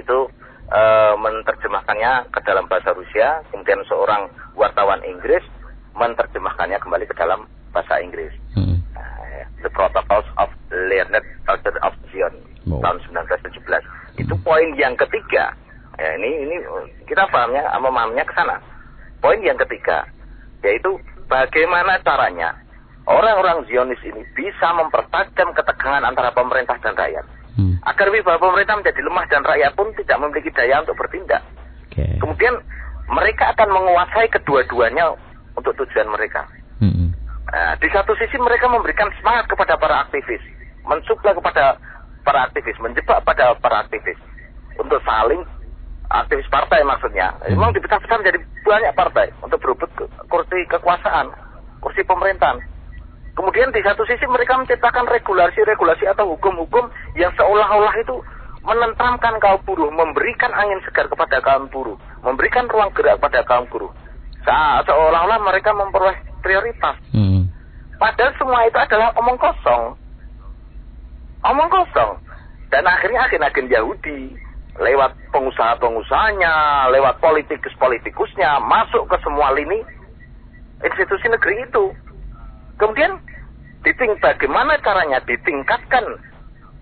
itu eh, menerjemahkannya ke dalam bahasa Rusia. Kemudian seorang wartawan Inggris menerjemahkannya kembali ke dalam bahasa Inggris. Hmm. Nah, The Protocols of Learned Order of Zion Wow. tahun 1917 itu poin yang ketiga. Ya ini ini kita pahamnya memahaminya ke sana poin yang ketiga yaitu bagaimana caranya orang-orang Zionis ini bisa mempertajam ketegangan antara pemerintah dan rakyat Hmm. agar wibawa pemerintah menjadi lemah dan rakyat pun tidak memiliki daya untuk bertindak. Oke. Kemudian mereka akan menguasai kedua-duanya untuk tujuan mereka. Hmm. Nah, di satu sisi mereka memberikan semangat kepada para aktivis, mensuplai kepada para aktivis, menjebak pada para aktivis untuk saling aktivis partai maksudnya. Memang dipecah-pecah menjadi banyak partai untuk berebut kursi kekuasaan, kursi pemerintahan. Kemudian di satu sisi mereka menciptakan regulasi-regulasi atau hukum-hukum yang seolah-olah itu menentramkan kaum buruh, memberikan angin segar kepada kaum buruh, memberikan ruang gerak kepada kaum buruh. Se- Seolah-olah mereka memperoleh prioritas. Hmm. Padahal semua itu adalah omong kosong. Omong kosong. Dan akhirnya agen-agen Yahudi lewat pengusaha-pengusahanya, lewat politikus-politikusnya masuk ke semua lini institusi negeri itu. Kemudian diting bagaimana caranya ditingkatkan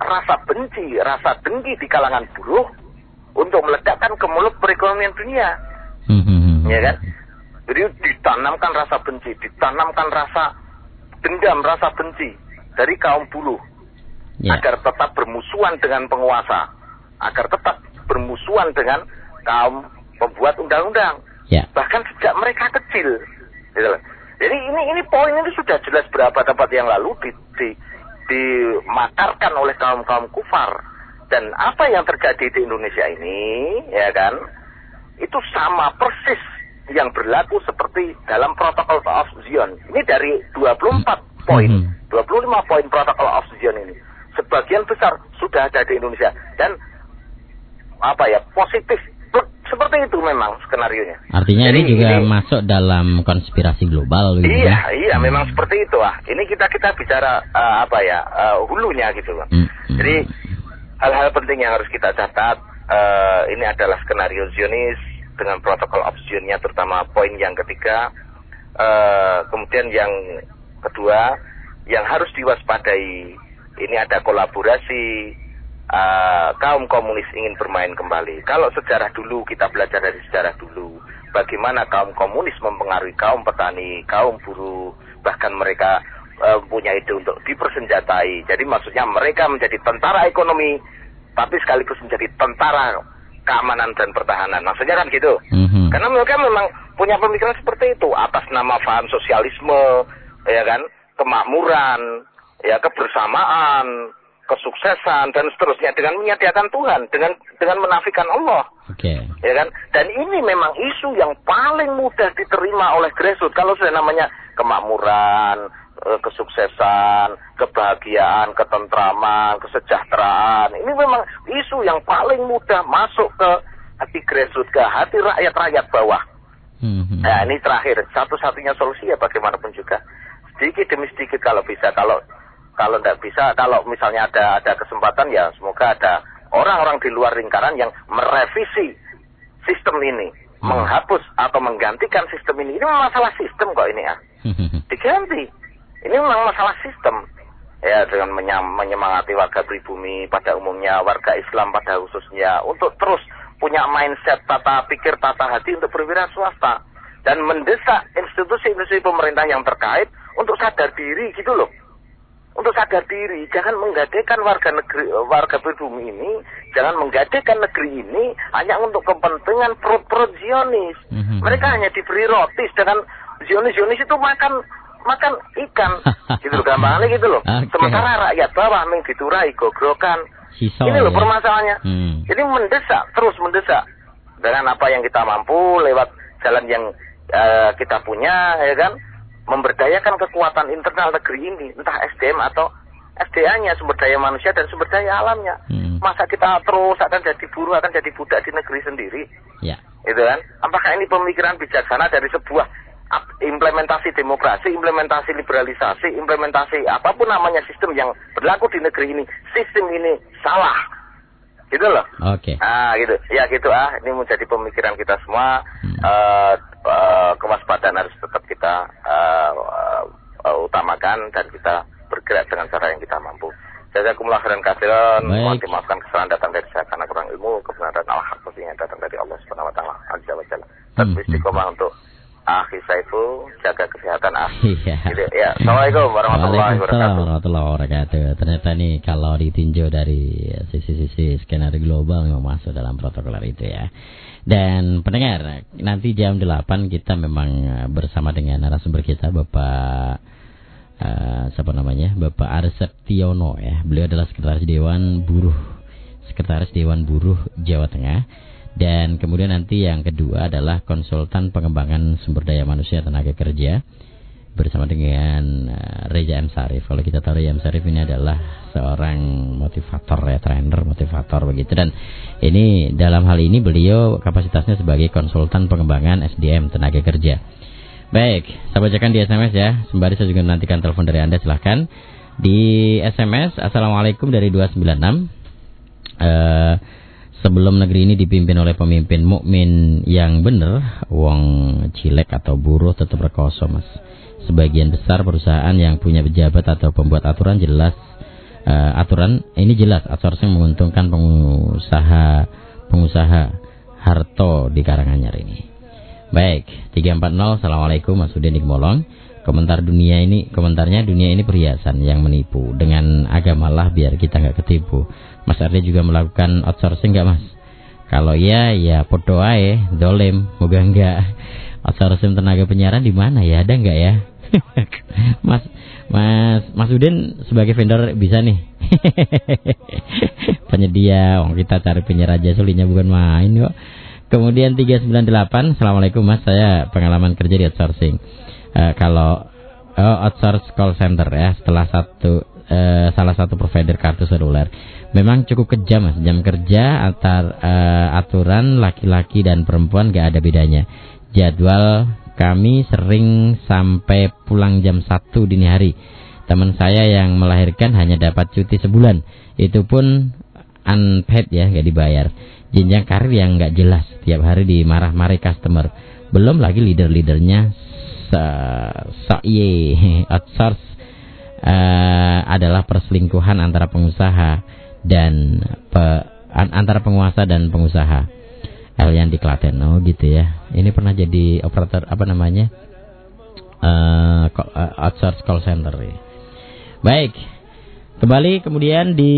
rasa benci, rasa dengki di kalangan buruh untuk meledakkan kemelut perekonomian dunia. Hmm. ya kan? Jadi ditanamkan rasa benci, ditanamkan rasa dendam, rasa benci dari kaum buruh Ya. agar tetap bermusuhan dengan penguasa, agar tetap bermusuhan dengan kaum pembuat undang-undang. Ya. Bahkan sejak mereka kecil. Gitu loh. Jadi ini ini poin ini sudah jelas berapa tempat yang lalu di, di, dimakarkan oleh kaum kaum kufar dan apa yang terjadi di Indonesia ini, ya kan? itu sama persis yang berlaku seperti dalam protokol of Zion. Ini dari 24 poin, Mhm. 25 poin protokol of Zion ini. Sebagian besar sudah ada di Indonesia dan apa ya positif seperti itu memang skenario nya. Artinya Jadi ini juga ini- masuk dalam konspirasi global begitu Iya, ya? iya, Hmm. memang seperti itu ah. Ini kita kita bicara eh, apa ya eh, hulunya gitu loh. Hmm, hmm. Jadi hal-hal penting yang harus kita catat eh, ini adalah skenario Zionis dengan protokol of Zionnya terutama poin yang ketiga. Eh, kemudian yang kedua yang harus diwaspadai ini ada kolaborasi eh, kaum komunis ingin bermain kembali. Kalau sejarah dulu kita belajar dari sejarah dulu, bagaimana kaum komunis mempengaruhi kaum petani, kaum buruh, bahkan mereka eh, punya ide untuk dipersenjatai. Jadi maksudnya mereka menjadi tentara ekonomi, tapi sekaligus menjadi tentara keamanan dan pertahanan. Maksudnya kan gitu. Mhm. Karena mereka memang punya pemikiran seperti itu atas nama paham sosialisme, ya kan, kemakmuran, ya kebersamaan, kesuksesan dan seterusnya dengan menyediakan Tuhan, dengan dengan menafikan Allah, Oke. ya kan. Dan ini memang isu yang paling mudah diterima oleh grassroots kalau sudah namanya kemakmuran, eh, kesuksesan, kebahagiaan, ketentraman, kesejahteraan. Ini memang isu yang paling mudah masuk ke hati grassroots, ke hati rakyat-rakyat bawah. Mhm. Nah ini terakhir satu-satunya solusi ya bagaimanapun juga sedikit demi sedikit kalau bisa kalau kalau tidak bisa kalau misalnya ada ada kesempatan ya semoga ada orang-orang di luar lingkaran yang merevisi sistem ini menghapus atau menggantikan sistem ini. Ini memang masalah sistem kok ini ya. [LAUGHS] Diganti. Ini memang masalah sistem. Ya dengan menyemangati warga pribumi pada umumnya, warga Islam pada khususnya untuk terus punya mindset tata pikir tata hati untuk berwira swasta dan mendesak institusi-institusi pemerintah yang terkait untuk sadar diri gitu loh untuk sadar diri, jangan menggadekan warga negeri warga pribumi ini, jangan menggadekan negeri ini hanya untuk kepentingan perut-perut Zionis. Mhm. Mereka hanya diberi roti, sedangkan Zionis-Zionis itu makan makan ikan, [LAUGHS] gitu loh gampangnya gitu loh. Oke. Sementara rakyat bawah ming diturai gogrokan. Sisa Ini loh ya. permasalahannya. Hmm. Jadi mendesak, terus mendesak dengan apa yang kita mampu lewat jalan yang eh, kita punya, ya kan, memberdayakan kekuatan internal negeri ini, entah SDM atau SDA-nya, sumber daya manusia dan sumber daya alamnya. Hmm. Masa kita terus akan jadi buruh, akan jadi budak di negeri sendiri, Ya. gitu kan? Apakah ini pemikiran bijaksana dari sebuah implementasi demokrasi, implementasi liberalisasi, implementasi apa pun namanya sistem yang berlaku di negeri ini, sistem ini salah, gitu loh. Oke. Ah gitu, ya gitu ah. Ini menjadi pemikiran kita semua. Hmm. Eh, eh, kewaspadaan harus tetap kita eh, eh, utamakan dan kita bergerak dengan cara yang kita mampu. Jazakumullah khairan katsiran. Mohon dimaafkan kesalahan datang dari saya karena kurang ilmu, kebenaran Allah yang datang dari Allah Subhanahu wa taala. Azza wa jalla. Hmm, Tetap istiqomah untuk Akhi Saiful, jaga kesehatan ah. Iya. Gitu, ya. Assalamualaikum warahmatullahi Waalaikumsalam wabarakatuh. warahmatullahi wabarakatuh. Ternyata nih kalau ditinjau dari sisi-sisi skenario global memang masuk dalam protokoler itu ya. Dan pendengar, nanti jam 8 kita memang eh, bersama dengan narasumber kita Bapak eh, siapa namanya? Bapak Arsep Tiono ya. Beliau adalah sekretaris Dewan Buruh Sekretaris Dewan Buruh Jawa Tengah. Dan kemudian nanti yang kedua adalah konsultan pengembangan sumber daya manusia tenaga kerja bersama dengan eh, Reza M. Sarif. Kalau kita tahu Reza M. Sarif ini adalah seorang motivator ya, trainer motivator begitu. Dan ini dalam hal ini beliau kapasitasnya sebagai konsultan pengembangan SDM tenaga kerja. Baik, saya bacakan di SMS ya. Sembari saya juga menantikan telepon dari Anda silahkan. Di SMS, Assalamualaikum dari 296. Eh, sebelum negeri ini dipimpin oleh pemimpin mukmin yang benar, wong cilek atau buruh tetap rekoso mas. Sebagian besar perusahaan yang punya pejabat atau pembuat aturan jelas eh, aturan ini jelas outsourcing menguntungkan pengusaha pengusaha Harto di Karanganyar ini. Baik, 340 Assalamualaikum Mas Udin Molong. Komentar dunia ini, komentarnya dunia ini perhiasan yang menipu dengan agama lah biar kita nggak ketipu. Mas Ardi juga melakukan outsourcing nggak Mas? Kalau iya ya podo ae, dolem, moga enggak. Outsourcing tenaga penyiaran di mana ya? Ada nggak ya? [LAUGHS] mas Mas Mas Udin sebagai vendor bisa nih. [LAUGHS] Penyedia, wong kita cari penyiar aja sulinya bukan main kok. Kemudian 398, Assalamualaikum Mas, saya pengalaman kerja di outsourcing. Eh, kalau oh, outsource call center ya, setelah satu eh, salah satu provider kartu seluler. Memang cukup kejam Mas, jam kerja antar eh, aturan laki-laki dan perempuan gak ada bedanya. Jadwal kami sering sampai pulang jam 1 dini hari. Teman saya yang melahirkan hanya dapat cuti sebulan. Itu pun unpaid ya, gak dibayar. Jenjang karir yang nggak jelas, tiap hari dimarah-marahi customer. Belum lagi leader-leadernya so ye [LAUGHS] outsource eh, adalah perselingkuhan antara pengusaha dan pe- an- antara penguasa dan pengusaha. Elian di Klaten, oh gitu ya. Ini pernah jadi operator apa namanya? Call- eh, outsource call center. ya. Baik, Kembali kemudian di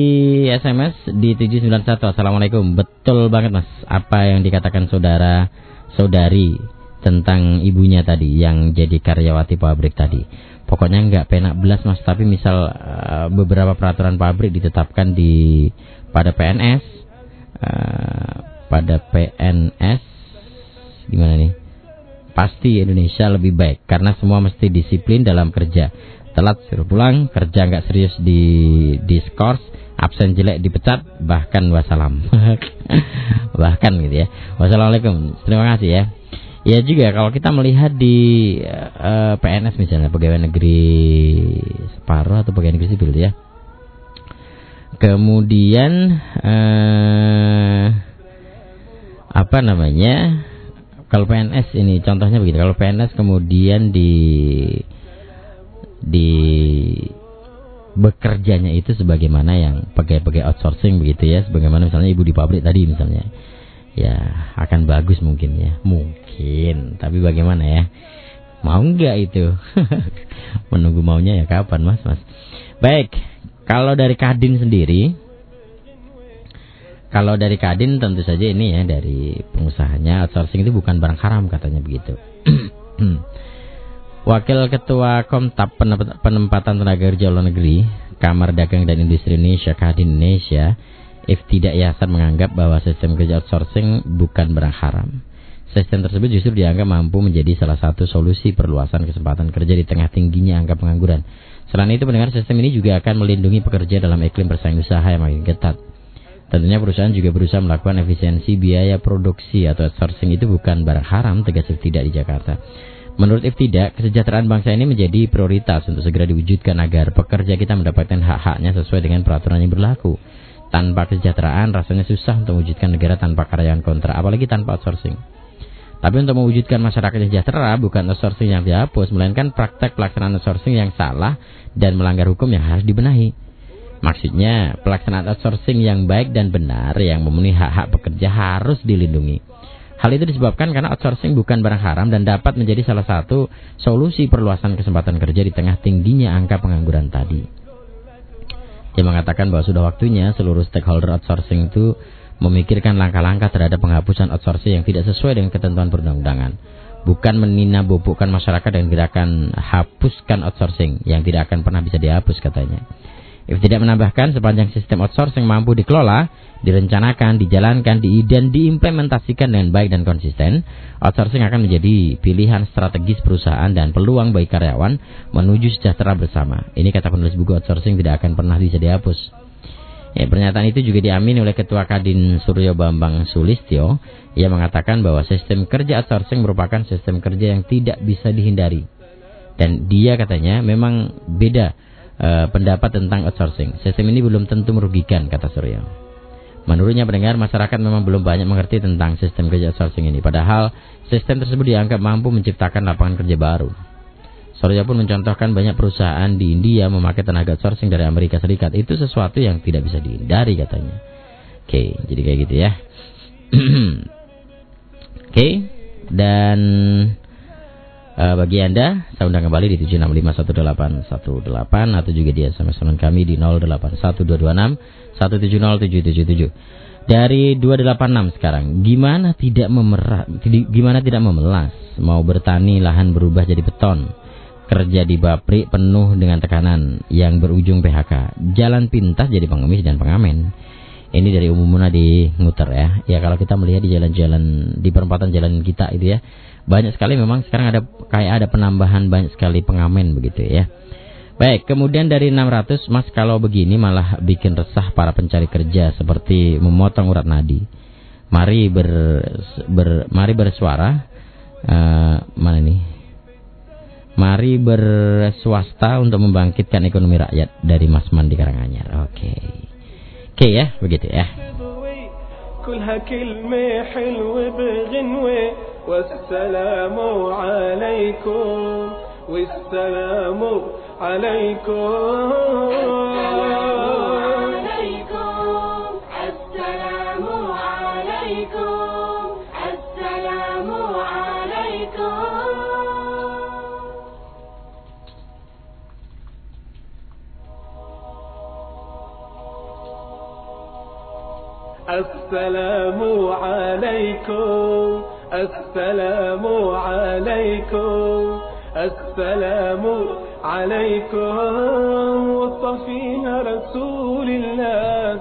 SMS di 791 Assalamualaikum. Betul banget mas. Apa yang dikatakan saudara Saudari Tentang ibunya tadi Yang jadi karyawati pabrik tadi? Pokoknya nggak penak belas mas. Tapi misal eh, beberapa peraturan pabrik ditetapkan di Pada PNS eh, Pada PNS Gimana nih? Pasti Indonesia lebih baik Karena semua mesti disiplin dalam kerja telat suruh pulang, kerja nggak serius di diskors, absen jelek dipecat, bahkan wassalam. [LAUGHS] bahkan gitu ya. Wassalamualaikum. Terima kasih ya. Ya juga kalau kita melihat di eh, PNS misalnya pegawai negeri separuh atau pegawai negeri sipil ya. Kemudian eh, apa namanya? kalau PNS ini contohnya begini, kalau PNS kemudian di di bekerjanya itu sebagaimana yang pegawai-pegawai outsourcing begitu ya, sebagaimana misalnya ibu di pabrik tadi misalnya. Ya, akan bagus mungkin ya. Mungkin, tapi bagaimana ya? Mau nggak itu? [LAUGHS] Menunggu maunya ya kapan, Mas, Mas. Baik, kalau dari Kadin sendiri kalau dari Kadin tentu saja ini ya dari pengusahanya outsourcing itu bukan barang haram katanya begitu. [CLEARS THROAT] Wakil Ketua Komtab Penempatan Tenaga Kerja Luar Negeri Kamar Dagang dan Industri Indonesia Kadin Indonesia Iftidak Yasan menganggap bahwa sistem kerja outsourcing bukan barang haram. Sistem tersebut justru dianggap mampu menjadi salah satu solusi perluasan kesempatan kerja di tengah tingginya angka pengangguran. Selain itu, mendengar sistem ini juga akan melindungi pekerja dalam iklim bersaing usaha yang makin ketat. Tentunya perusahaan juga berusaha melakukan efisiensi biaya produksi atau outsourcing itu bukan barang haram, tegas tidak di Jakarta. Menurut Iftidak, kesejahteraan bangsa ini menjadi prioritas untuk segera diwujudkan agar pekerja kita mendapatkan hak-haknya sesuai dengan peraturan yang berlaku. Tanpa kesejahteraan, rasanya susah untuk mewujudkan negara tanpa karyawan kontrak, apalagi tanpa outsourcing. Tapi untuk mewujudkan masyarakat yang sejahtera, bukan outsourcing yang dihapus, melainkan praktek pelaksanaan outsourcing yang salah dan melanggar hukum yang harus dibenahi. Maksudnya, pelaksanaan outsourcing yang baik dan benar yang memenuhi hak-hak pekerja harus dilindungi. Hal itu disebabkan karena outsourcing bukan barang haram dan dapat menjadi salah satu solusi perluasan kesempatan kerja di tengah tingginya angka pengangguran tadi. Dia mengatakan bahwa sudah waktunya seluruh stakeholder outsourcing itu memikirkan langkah-langkah terhadap penghapusan outsourcing yang tidak sesuai dengan ketentuan perundang-undangan. Bukan menina bubukkan masyarakat dan gerakan hapuskan outsourcing yang tidak akan pernah bisa dihapus katanya. If tidak menambahkan sepanjang sistem outsourcing mampu dikelola, direncanakan, dijalankan, di, dan diimplementasikan dengan baik dan konsisten, outsourcing akan menjadi pilihan strategis perusahaan dan peluang bagi karyawan menuju sejahtera bersama. Ini kata penulis buku outsourcing tidak akan pernah bisa dihapus. Ya, pernyataan itu juga diamini oleh Ketua Kadin Suryo Bambang Sulistyo. Ia mengatakan bahwa sistem kerja outsourcing merupakan sistem kerja yang tidak bisa dihindari. Dan dia katanya memang beda uh, pendapat tentang outsourcing. Sistem ini belum tentu merugikan, kata Surya. Menurutnya pendengar masyarakat memang belum banyak mengerti tentang sistem kerja outsourcing ini. Padahal sistem tersebut dianggap mampu menciptakan lapangan kerja baru. Surya pun mencontohkan banyak perusahaan di India memakai tenaga outsourcing dari Amerika Serikat. Itu sesuatu yang tidak bisa dihindari katanya. Oke, jadi kayak gitu ya. [CLEARS THROAT] Oke, dan Uh, bagi Anda, saya undang kembali di 7651818 atau juga di SMS kami di 081226170777. Dari 286 sekarang, gimana tidak memerah, gimana tidak memelas, mau bertani lahan berubah jadi beton, kerja di pabrik penuh dengan tekanan yang berujung PHK, jalan pintas jadi pengemis dan pengamen. Ini dari umumnya di Nguter ya. Ya kalau kita melihat di jalan-jalan di perempatan jalan kita itu ya, banyak sekali memang sekarang ada kayak ada penambahan banyak sekali pengamen begitu ya. Baik, kemudian dari 600 Mas kalau begini malah bikin resah para pencari kerja seperti memotong urat nadi. Mari ber, ber mari bersuara uh, mana nih? Mari berswasta untuk membangkitkan ekonomi rakyat dari Mas Mandi Karanganyar. Oke. Okay. Okay, ya, begitu ya. كلها كلمة حلوة بغنوة والسلام عليكم والسلام عليكم السلام عليكم السلام عليكم السلام عليكم. وصفيها رسول الله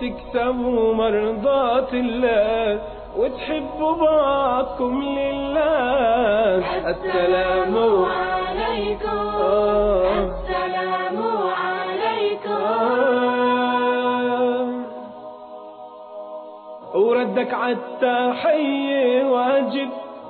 تكسبوا مرضات الله وتحبوا بعضكم لله. السلام عليكم وردك عالتحية واجب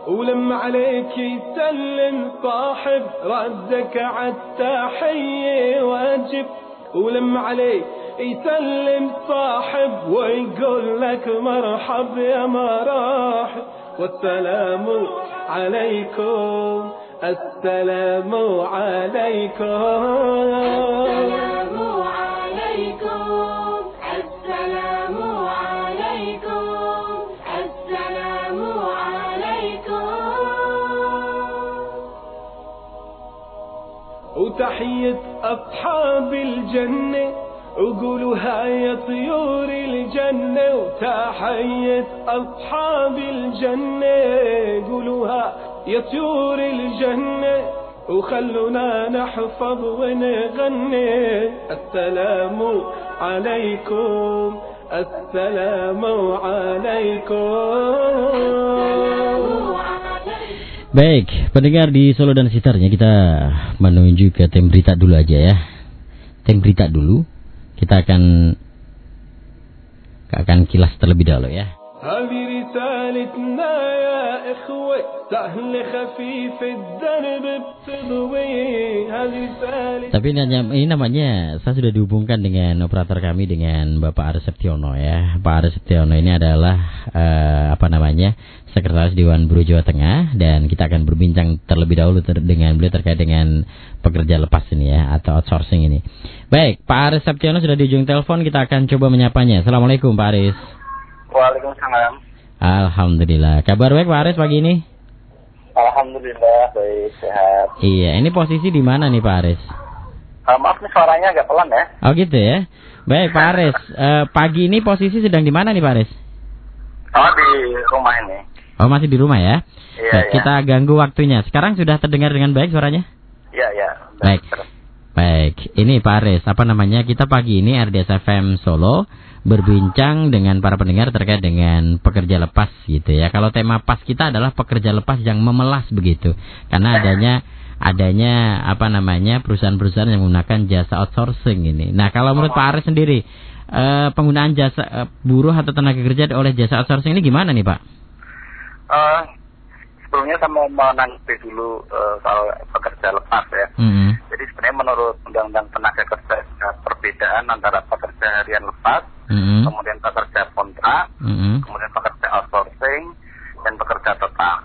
ولما عليك يسلم صاحب. ردك عالتحية واجب ولما عليك يسلم صاحب. ويقول لك مرحب يا مراحب والسلام عليكم السلام عليكم. وتحية أصحاب الجنة وقولوها يا طيور الجنة وتحية أصحاب الجنة. قولوها يا طيور الجنة وخلونا نحفظ ونغني. السلام عليكم السلام عليكم. Baik, pendengar di Solo dan sekitarnya kita menuju ke tim berita dulu aja ya. Tim berita dulu. Kita akan akan kilas terlebih dahulu ya. Tapi ini, ini namanya saya sudah dihubungkan dengan operator kami dengan Bapak Aris Setiono ya. Pak Aris Setiono ini adalah uh, apa namanya Sekretaris Dewan Buruh Jawa Tengah dan kita akan berbincang terlebih dahulu ter- dengan beliau terkait dengan pekerja lepas ini ya atau outsourcing ini. Baik, Pak Aris Septiono sudah di ujung telepon kita akan coba menyapanya. Assalamualaikum Pak Aris. Waalaikumsalam. Alhamdulillah. Kabar baik Pak Aris pagi ini? Alhamdulillah baik sehat. Iya, ini posisi di mana nih Pak Aris? Eh, maaf nih suaranya agak pelan ya. Oh gitu ya. Baik Pak Aris, [LAUGHS] Eh, pagi ini posisi sedang di mana nih Pak Aris? Oh di rumah ini. Oh masih di rumah ya? Iya, Baik, iya. kita ganggu waktunya. Sekarang sudah terdengar dengan baik suaranya? Iya iya. Baik. Baik, ini Pak Aris, apa namanya? Kita pagi ini RDS FM Solo berbincang dengan para pendengar terkait dengan pekerja lepas gitu ya. Kalau tema pas kita adalah pekerja lepas yang memelas begitu. Karena adanya adanya apa namanya perusahaan-perusahaan yang menggunakan jasa outsourcing ini. Nah, kalau menurut Pak Aris sendiri eh, penggunaan jasa eh, buruh atau tenaga kerja oleh jasa outsourcing ini gimana nih, Pak? Eh, sebelumnya saya mau menanggapi dulu eh, soal pekerja lepas ya. Mm-mm. Jadi sebenarnya menurut Undang-Undang Tenaga Kerja ada perbedaan antara pekerja harian lepas, Mm-mm. kemudian pekerja kontrak, Mm-mm. kemudian pekerja outsourcing, dan pekerja tetap.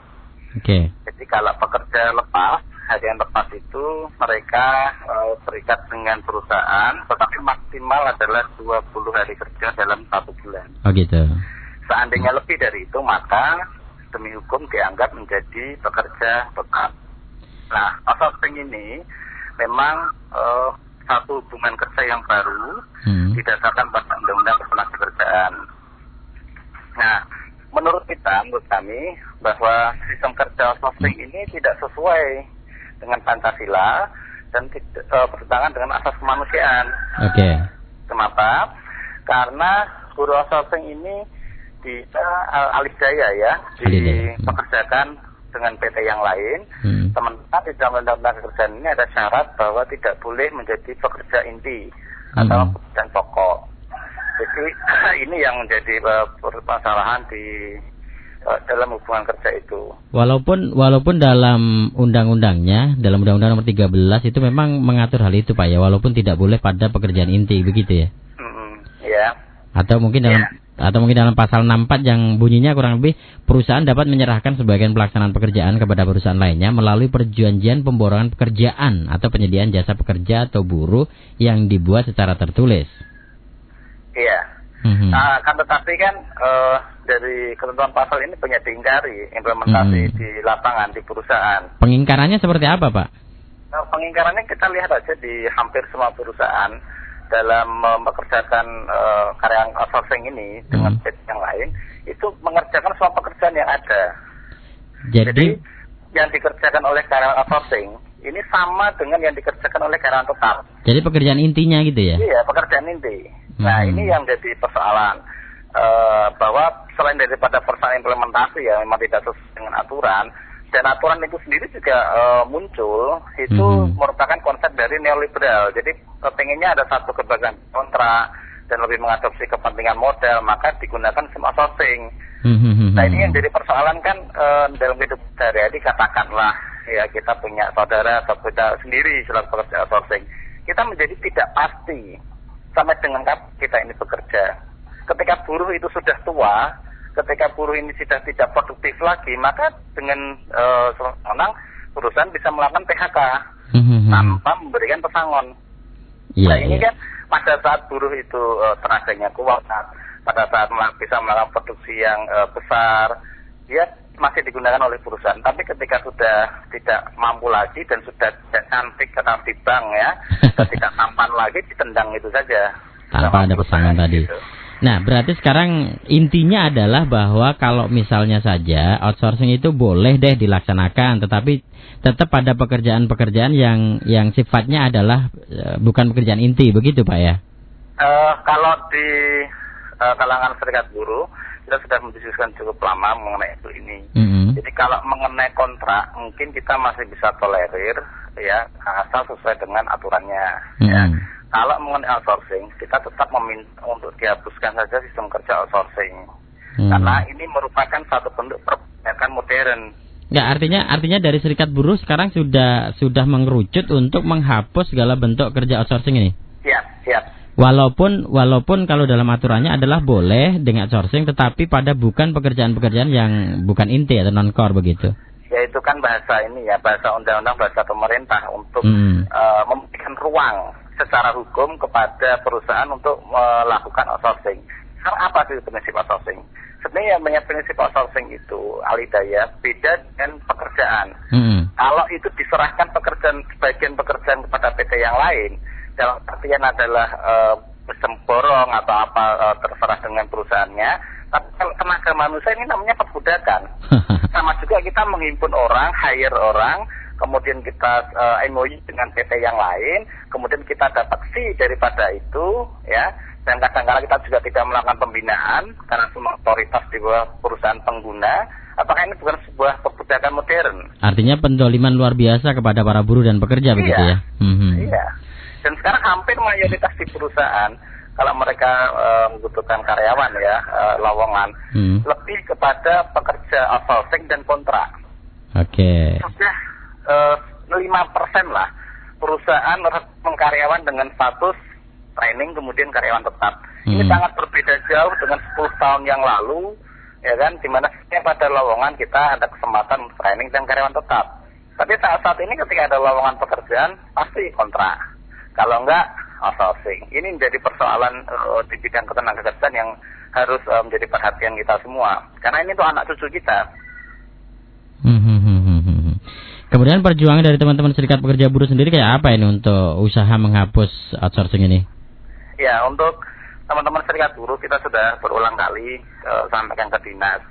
Oke. Jadi kalau pekerja lepas, harian lepas itu mereka eh, terikat dengan perusahaan, tetapi maksimal adalah 20 hari kerja dalam satu bulan. Oh gitu. Seandainya lebih dari itu, maka demi hukum dianggap menjadi pekerja tetap. Nah, outsourcing ini memang eh, satu hubungan kerja yang baru Hmm. didasarkan pada undang-undang ketenagakerjaan. Nah, menurut kita, menurut kami, bahwa sistem kerja outsourcing ini tidak sesuai dengan Pancasila dan eh, bertentangan dengan asas kemanusiaan. Oke. Kenapa? Karena guru outsourcing ini bisa eh, alih daya ya, dipekerjakan dengan PT yang lain. Hmm. Sementara di dalam undang-undang kerjaan ini ada syarat bahwa tidak boleh menjadi pekerja inti atau Hmm. pekerjaan pokok. Jadi [CLEARS THROAT] ini yang menjadi eh, permasalahan di eh, dalam hubungan kerja itu. Walaupun walaupun dalam undang-undangnya, dalam undang-undang nomor 13 itu memang mengatur hal itu Pak ya, walaupun tidak boleh pada pekerjaan inti begitu ya. Mm-mm, ya. Atau mungkin dalam Ya. Atau mungkin dalam pasal 64 yang bunyinya kurang lebih perusahaan dapat menyerahkan sebagian pelaksanaan pekerjaan kepada perusahaan lainnya melalui perjanjian pemborongan pekerjaan atau penyediaan jasa pekerja atau buruh yang dibuat secara tertulis. Iya. Mhm. Nah, kan tetapi kan eh, dari ketentuan pasal ini banyak diingkari implementasi Hmm. di lapangan di perusahaan. Pengingkarannya seperti apa, Pak? Nah, pengingkarannya kita lihat aja di hampir semua perusahaan dalam mempekerjakan eh, karyawan outsourcing ini dengan Hmm. Yang lain itu mengerjakan semua pekerjaan yang ada. Jadi, Jadi yang dikerjakan oleh karyawan outsourcing ini sama dengan yang dikerjakan oleh karyawan tetap. jadi pekerjaan intinya gitu ya. Iya, pekerjaan inti. Nah, Hmm. ini yang jadi persoalan Eh, bahwa selain daripada persoalan implementasi ya memang tidak sesuai dengan aturan dan aturan itu sendiri juga eh, muncul itu Hmm. merupakan konsep dari neoliberal. Jadi eh, pengennya ada satu kebagian kontrak dan lebih mengadopsi kepentingan model maka digunakan semua sourcing. Mhm. Nah ini yang jadi persoalan kan eh, dalam hidup sehari-hari katakanlah ya kita punya saudara atau kita sendiri selaku pekerja outsourcing kita menjadi tidak pasti sampai dengan kita ini bekerja. Ketika buruh itu sudah tua, ketika buruh ini sudah tidak produktif lagi, maka dengan eh, senang perusahaan bisa melakukan PHK Mhm. tanpa memberikan pesangon. Iya, nah ini iya. kan pada saat buruh itu eh, tenaganya kuat, pada saat bisa melakukan produksi yang eh, besar, dia masih digunakan oleh perusahaan. Tapi ketika sudah tidak mampu lagi dan sudah tidak cantik atau di bank ya, [LAUGHS] tidak tampan lagi, ditendang itu saja. Tanpa ada pesangon tadi. gitu. Nah, berarti sekarang intinya adalah bahwa kalau misalnya saja outsourcing itu boleh deh dilaksanakan, tetapi tetap pada pekerjaan-pekerjaan yang yang sifatnya adalah eh, bukan pekerjaan inti, begitu Pak ya? Eh, kalau di eh, kalangan serikat buruh kita sudah mendiskusikan cukup lama mengenai itu ini. Mhm. Jadi kalau mengenai kontrak mungkin kita masih bisa tolerir ya asal sesuai dengan aturannya. Ya. Mhm. Kalau mengenai outsourcing kita tetap meminta untuk dihapuskan saja sistem kerja outsourcing Hmm. karena ini merupakan satu bentuk perpajakan modern. Nggak, artinya artinya dari serikat buruh sekarang sudah sudah mengerucut untuk menghapus segala bentuk kerja outsourcing ini. Siap, siap. Walaupun walaupun kalau dalam aturannya adalah boleh dengan outsourcing tetapi pada bukan pekerjaan-pekerjaan yang bukan inti atau non core begitu. Ya itu kan bahasa ini ya bahasa undang-undang bahasa pemerintah untuk Hmm. eh, memberikan ruang secara hukum kepada perusahaan untuk melakukan outsourcing. Sekarang apa sih prinsip outsourcing? Sebenarnya yang banyak prinsip outsourcing itu alidaya beda dengan pekerjaan. Mm-mm. Kalau itu diserahkan pekerjaan sebagian pekerjaan kepada PT yang lain, dalam artian adalah eh, semborong atau apa eh, terserah dengan perusahaannya. Tapi kalau tenaga manusia ini namanya perbudakan. [LAUGHS] Sama juga kita menghimpun orang, hire orang, kemudian kita eh, MOU dengan PT yang lain, kemudian kita dapat fee daripada itu, ya. Dan kadang-kadang kita juga tidak melakukan pembinaan karena semua otoritas di bawah perusahaan pengguna. Apakah ini bukan sebuah perbudakan modern? Artinya pendoliman luar biasa kepada para buruh dan pekerja begitu Iya. ya. Mhm. Iya. Dan sekarang hampir mayoritas di perusahaan kalau mereka eh, membutuhkan karyawan ya eh, lowongan Hmm. lebih kepada pekerja outsourcing dan kontrak. Oke. Sudah lima persen lah perusahaan rekrutmen karyawan dengan status training kemudian karyawan tetap. Ini Hmm. sangat berbeda jauh dengan 10 tahun yang lalu ya kan di mana setiap ada lowongan kita ada kesempatan training dan karyawan tetap. Tapi saat saat ini ketika ada lowongan pekerjaan pasti kontrak. Kalau enggak outsourcing. Ini menjadi persoalan eh, di bidang ketenagakerjaan yang harus eh, menjadi perhatian kita semua. Karena ini tuh anak cucu kita. Mhm. Kemudian perjuangan dari teman-teman serikat pekerja buruh sendiri kayak apa ini untuk usaha menghapus outsourcing ini? Ya, untuk teman-teman serikat buruh kita sudah berulang kali eh, sampaikan ke dinas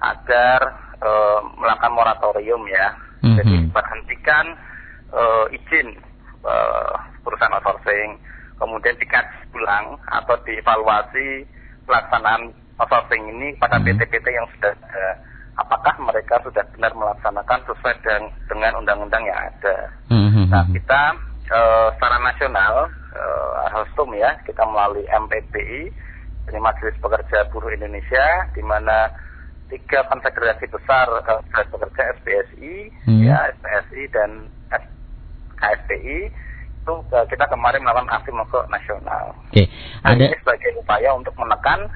agar eh, melakukan moratorium ya. Mhm. Jadi berhentikan eh, izin eh, perusahaan outsourcing, kemudian dikaji ulang atau dievaluasi pelaksanaan outsourcing ini pada Mhm. PT-PT yang sudah ada. Apakah mereka sudah benar melaksanakan sesuai dengan, dengan undang-undang yang ada? Mhm. Nah, kita eh, secara nasional eh, Alstom ya, kita melalui MPBI, ini Majelis Pekerja Buruh Indonesia, di mana tiga konfederasi besar serikat pekerja SPSI, Hmm. ya SPSI dan KSPI itu eh, kita kemarin melakukan aksi mogok nasional. Oke, Nah, ada ini sebagai upaya untuk menekan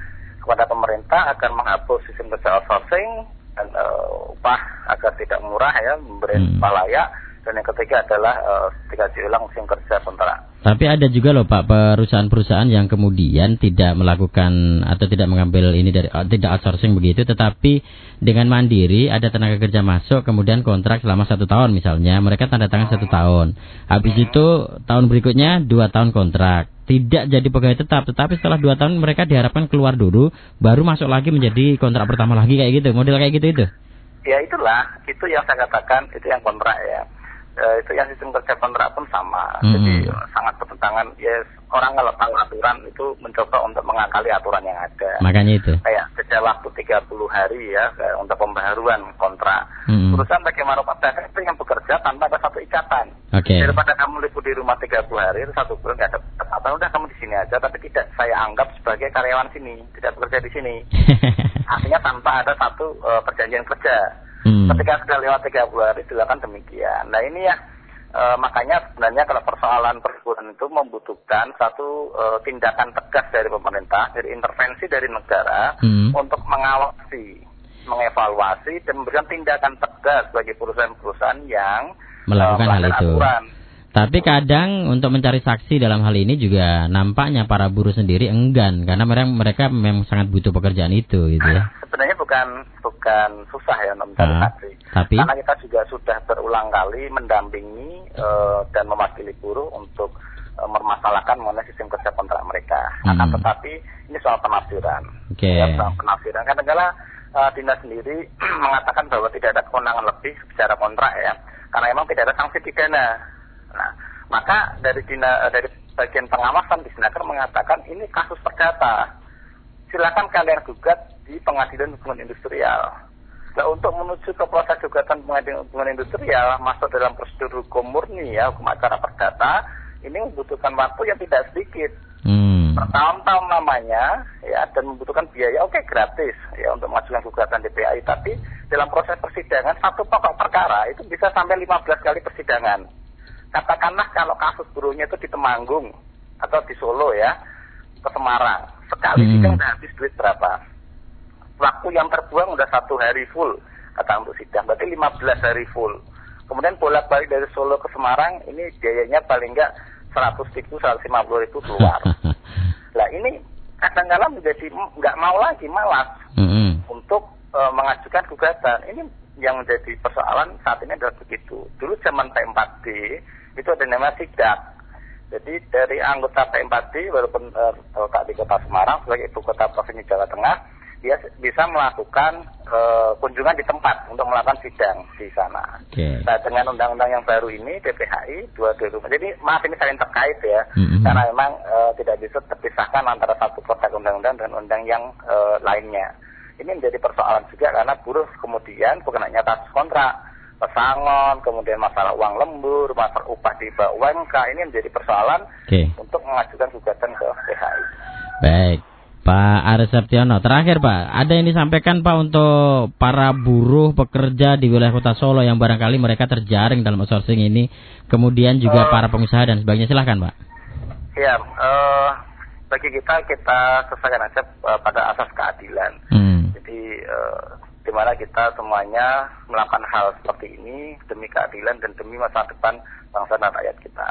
kepada pemerintah agar menghapus sistem kerja outsourcing dan eh, upah agar tidak murah ya, memberi Hmm. layak. Dan yang ketiga adalah eh, dikaji ulang sistem kerja kontrak. Tapi ada juga loh Pak perusahaan-perusahaan yang kemudian tidak melakukan atau tidak mengambil ini dari eh, tidak outsourcing begitu, tetapi dengan mandiri ada tenaga kerja masuk kemudian kontrak selama satu tahun misalnya mereka tanda tangan satu tahun, habis itu tahun berikutnya dua tahun kontrak tidak jadi pegawai tetap, tetapi setelah dua tahun mereka diharapkan keluar dulu, baru masuk lagi menjadi kontrak pertama lagi kayak gitu, model kayak gitu itu. Ya itulah, itu yang saya katakan, itu yang kontrak ya. Eh, itu yang sistem kerja kontrak pun sama. Hmm. Jadi sangat bertentangan. Yes, orang kalau tahu aturan itu mencoba untuk mengakali aturan yang ada. Makanya itu. Kayak jeda waktu 30 hari ya untuk pembaharuan kontrak. Hmm. Perusahaan bagaimana Pak itu yang bekerja tanpa ada satu ikatan. Oke. Daripada kamu libur di rumah 30 hari, itu satu bulan nggak ada apa udah kamu di sini aja, tapi tidak saya anggap sebagai karyawan sini, tidak bekerja di sini. [LAUGHS] Artinya tanpa ada satu eh, perjanjian kerja. Hmm. Ketika sudah lewat 30 hari dilakukan demikian. Nah ini ya eh, makanya sebenarnya kalau persoalan perburuan itu membutuhkan satu eh, tindakan tegas dari pemerintah, dari intervensi dari negara Hmm. untuk mengawasi, mengevaluasi dan memberikan tindakan tegas bagi perusahaan-perusahaan yang Melakukan eh, hal melanggar itu. aturan. Tapi kadang untuk mencari saksi dalam hal ini juga nampaknya para buruh sendiri enggan karena mereka mereka memang sangat butuh pekerjaan itu gitu ya. [CLEARS THROAT] Sebenarnya bukan bukan susah ya untuk mencari Ah, saksi. tapi? Karena kita juga sudah berulang kali mendampingi eh, dan mewakili buruh untuk eh, mempermasalahkan mengenai sistem kerja kontrak mereka. Akan Hmm. tetapi ini soal penafsiran. Oke. Ya, soal penafsiran. Kadang-kala eh, dinas sendiri [CLEARS THROAT] mengatakan bahwa tidak ada kewenangan lebih secara kontrak ya, karena memang tidak ada sanksi pidana. Nah, maka dari dina, dari bagian pengawasan di Sinaker mengatakan ini kasus perdata silakan kalian gugat di pengadilan hubungan industrial. Nah, untuk menuju ke proses gugatan pengadilan hubungan industrial masuk dalam prosedur hukum murni ya, hukum acara perdata, ini membutuhkan waktu yang tidak sedikit. Hmm. Bertahun-tahun namanya ya dan membutuhkan biaya oke gratis ya untuk mengajukan gugatan DPI tapi dalam proses persidangan satu pokok perkara itu bisa sampai 15 kali persidangan. Katakanlah kalau kasus buruhnya itu di Temanggung atau di Solo ya ke Semarang sekali Hmm. sidang udah habis duit berapa? Waktu yang terbuang udah satu hari full kata untuk sidang berarti 15 hari full. Kemudian bolak-balik dari Solo ke Semarang ini biayanya paling enggak 100 ribu, 150 ribu keluar. [LAUGHS] Lah ini kadang-kadang menjadi nggak mau lagi malas Mm-mm. untuk eh, mengajukan gugatan. Ini yang menjadi persoalan saat ini adalah begitu. Dulu zaman P4D itu ada namanya sidak. Jadi dari anggota P4D walaupun eh, terletak di kota Semarang sebagai ibu kota provinsi Jawa Tengah, dia bisa melakukan eh, kunjungan di tempat untuk melakukan sidang di sana. Oke. Nah dengan undang-undang yang baru ini dua dua jadi maaf ini saling terkait ya Mhm. karena memang eh, tidak bisa terpisahkan antara satu produk undang-undang dan undang yang eh, lainnya. Ini menjadi persoalan juga karena buruh kemudian bukan hanya atas kontrak pesangon, kemudian masalah uang lembur, masalah upah di bawah UMK ini menjadi persoalan Oke. untuk mengajukan gugatan ke DPHI. Baik. Pak Aris Septiono, terakhir Pak, ada yang disampaikan Pak untuk para buruh pekerja di wilayah kota Solo yang barangkali mereka terjaring dalam outsourcing ini, kemudian juga Eh. para pengusaha dan sebagainya, silahkan Pak. Ya, eh, bagi kita kita selesaikan aja eh, pada asas keadilan. Hmm. Jadi eh, di mana kita semuanya melakukan hal seperti ini demi keadilan dan demi masa depan bangsa dan rakyat kita.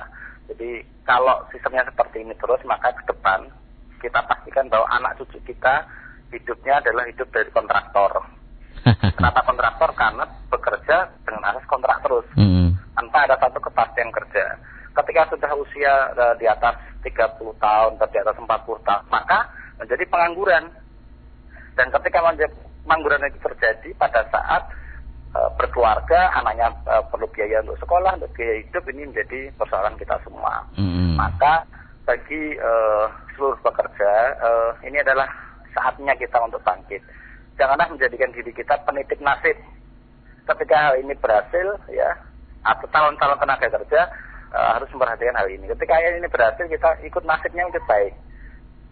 Jadi kalau sistemnya seperti ini terus maka ke depan kita pastikan bahwa anak cucu kita hidupnya adalah hidup dari kontraktor. [LAUGHS] Kenapa kontraktor? Karena bekerja dengan asas kontrak terus Hmm. tanpa ada satu kepastian kerja. Ketika sudah usia eh, di atas 30 tahun atau di atas 40 tahun, maka menjadi pengangguran. Dan ketika menjadi pengangguran itu terjadi pada saat eh, berkeluarga, anaknya eh, perlu biaya untuk sekolah, untuk biaya hidup, ini menjadi persoalan kita semua. Hmm. Maka bagi eh, seluruh pekerja, eh, ini adalah saatnya kita untuk bangkit. Janganlah menjadikan diri kita penitip nasib. Ketika hal ini berhasil, ya, atau calon-calon tenaga kerja eh, harus memperhatikan hal ini. Ketika hal ini berhasil, kita ikut nasibnya menjadi baik.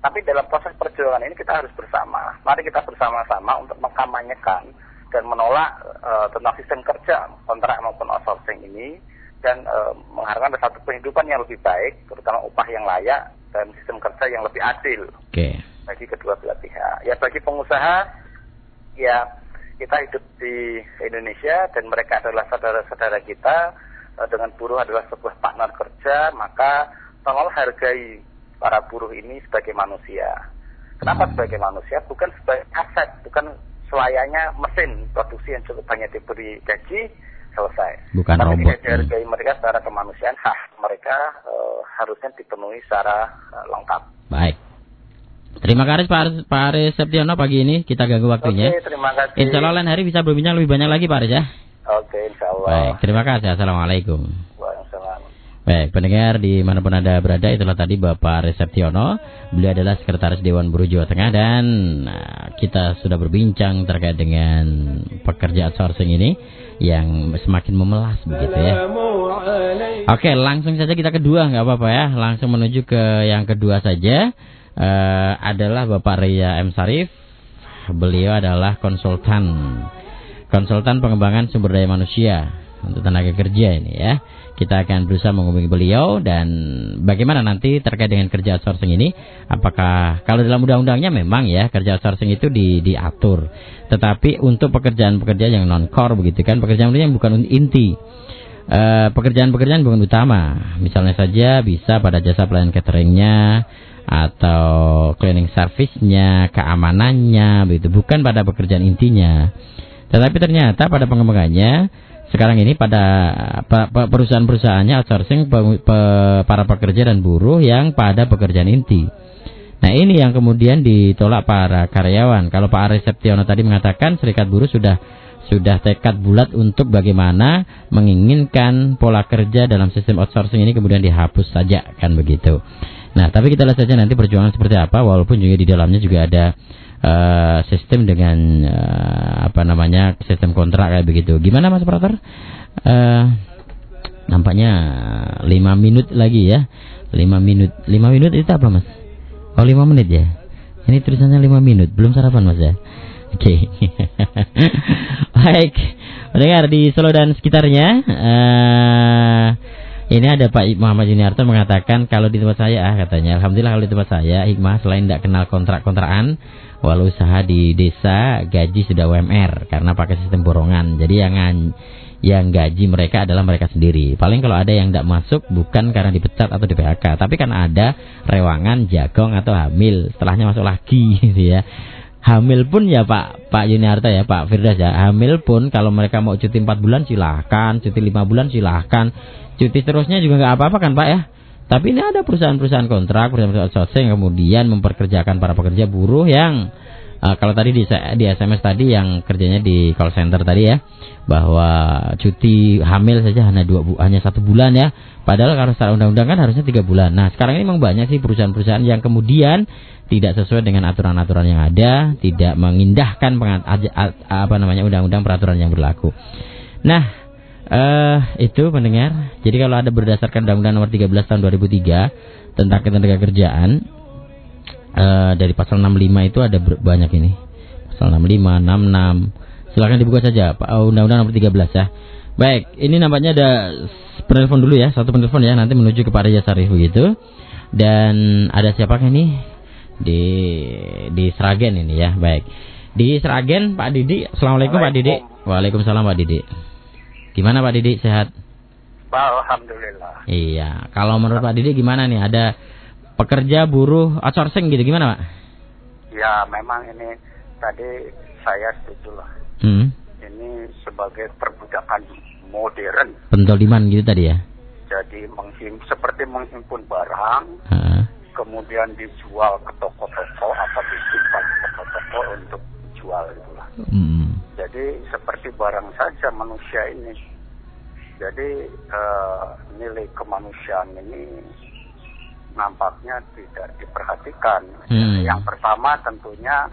Tapi dalam proses perjuangan ini kita harus bersama. Mari kita bersama-sama untuk mengkampanyekan dan menolak eh, tentang sistem kerja kontrak maupun outsourcing ini dan eh, mengharapkan satu kehidupan yang lebih baik, terutama upah yang layak dan sistem kerja yang lebih adil Oke. bagi kedua belah pihak. Ya bagi pengusaha, ya kita hidup di Indonesia dan mereka adalah saudara-saudara kita eh, dengan buruh adalah sebuah partner kerja, maka tolonglah hargai para buruh ini sebagai manusia. Kenapa Hmm. sebagai manusia? Bukan sebagai aset, bukan selayaknya mesin produksi yang cukup banyak diberi gaji selesai. Bukan Tapi robot, tidak dihargai mereka secara kemanusiaan, hak mereka eh, harusnya dipenuhi secara eh, lengkap. Baik. Terima kasih Pak Aris, Pak Aris Septiono pagi ini kita ganggu waktunya. Oke, terima kasih. Insya Allah lain hari bisa berbincang lebih banyak lagi Pak Aris ya. Oke, insya Allah. Baik, terima kasih. Assalamualaikum. Baik, pendengar di mana pun Anda berada itulah tadi Bapak Reseptiono. Beliau adalah Sekretaris Dewan Buruh Jawa Tengah dan ah, kita sudah berbincang terkait dengan pekerjaan sourcing ini yang semakin memelas begitu ya. Oke, langsung saja kita kedua nggak apa-apa ya. Langsung menuju ke yang kedua saja uh, adalah Bapak Ria M Sarif. Beliau adalah konsultan konsultan pengembangan sumber daya manusia untuk tenaga kerja ini ya. Kita akan berusaha menghubungi beliau dan bagaimana nanti terkait dengan kerja outsourcing ini. Apakah kalau dalam undang-undangnya memang ya kerja outsourcing itu di, diatur. Tetapi untuk pekerjaan-pekerjaan yang non core begitu kan, pekerjaan yang bukan inti. Eh, pekerjaan-pekerjaan bukan utama. Misalnya saja bisa pada jasa pelayanan cateringnya atau cleaning service-nya, keamanannya begitu, bukan pada pekerjaan intinya. Tetapi ternyata pada pengembangannya sekarang ini pada pa- pa- perusahaan-perusahaannya outsourcing para pekerja dan buruh yang pada pekerjaan inti. Nah ini yang kemudian ditolak para karyawan. Kalau Pak Aris Septiono tadi mengatakan serikat buruh sudah sudah tekad bulat untuk bagaimana menginginkan pola kerja dalam sistem outsourcing ini kemudian dihapus saja kan begitu. Nah tapi kita lihat saja nanti perjuangan seperti apa walaupun juga di dalamnya juga ada eh, sistem dengan eh, apa namanya sistem kontrak kayak begitu. Gimana Mas Operator? Eh, nampaknya 5 minut lagi ya. 5 minut. 5 minut itu apa Mas? Oh 5 menit ya. Ini tulisannya 5 minut. Belum sarapan Mas ya? Oke. [LAUGHS] Baik. Mendengar di Solo dan sekitarnya eh ini ada Pak Muhammad Juniarto mengatakan kalau di tempat saya ah katanya alhamdulillah kalau di tempat saya hikmah selain tidak kenal kontrak-kontrakan walau usaha di desa gaji sudah UMR karena pakai sistem borongan. Jadi yang yang gaji mereka adalah mereka sendiri. Paling kalau ada yang tidak masuk bukan karena dipecat atau di PHK, tapi karena ada rewangan, jagong atau hamil, setelahnya masuk lagi [LAUGHS] gitu ya. Hamil pun ya Pak Pak Yuniarto ya Pak Firdaus ya Hamil pun kalau mereka mau cuti 4 bulan silahkan Cuti 5 bulan silahkan Cuti terusnya juga nggak apa-apa kan Pak ya? Tapi ini ada perusahaan-perusahaan kontrak Perusahaan-perusahaan outsourcing yang kemudian memperkerjakan para pekerja buruh yang eh, Kalau tadi di, di SMS tadi yang kerjanya di call center tadi ya Bahwa cuti hamil saja hanya dua bu- hanya satu bulan ya. Padahal kalau secara undang-undang kan harusnya tiga bulan. Nah sekarang ini memang banyak sih perusahaan-perusahaan yang kemudian tidak sesuai dengan aturan-aturan yang ada, tidak mengindahkan pengat- apa namanya undang-undang peraturan yang berlaku. Nah, eh itu pendengar. Jadi kalau ada berdasarkan Undang-Undang Nomor 13 Tahun 2003 tentang ketenaga kerjaan eh dari pasal 65 itu ada banyak ini. Pasal 65, 66. Silakan dibuka saja Pak oh, Undang-Undang Nomor 13 ya. Baik, ini nampaknya ada penelpon dulu ya, satu penelpon ya, nanti menuju ke Pak Reza Sarif begitu. Dan ada siapakah ini? di di Sragen ini ya baik di Sragen Pak Didi Assalamualaikum Pak Didi Waalaikumsalam Pak Didi gimana Pak Didi sehat Alhamdulillah. iya kalau menurut Pak Didi gimana nih ada pekerja buruh outsourcing gitu gimana Pak Ya memang ini tadi saya setuju lah. hmm. Ini sebagai perbudakan modern. pentoliman gitu tadi ya Jadi menghim, seperti menghimpun barang, Heeh. kemudian dijual ke toko-toko atau disimpan ke toko-toko untuk jual itulah. Hmm. Jadi seperti barang saja manusia ini. Jadi eh, nilai kemanusiaan ini nampaknya tidak diperhatikan. Hmm. Yang pertama tentunya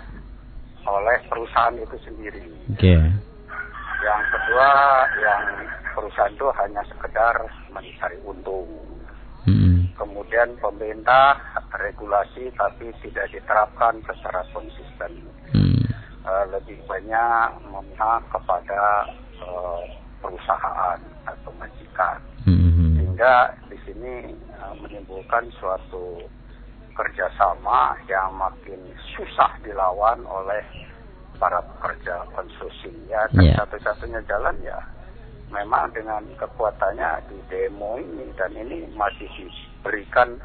oleh perusahaan itu sendiri. oke Yang kedua yang perusahaan itu hanya sekedar mencari untung. Hmm. Kemudian pemerintah regulasi tapi tidak diterapkan secara konsisten. Hmm. Eh, lebih banyak memihak kepada eh, perusahaan atau majikan Hmm. sehingga di sini eh, menimbulkan suatu kerjasama yang makin susah dilawan oleh para pekerja konstruksi ya dan Iya. satu-satunya jalan ya memang dengan kekuatannya di demo ini dan ini masih diberikan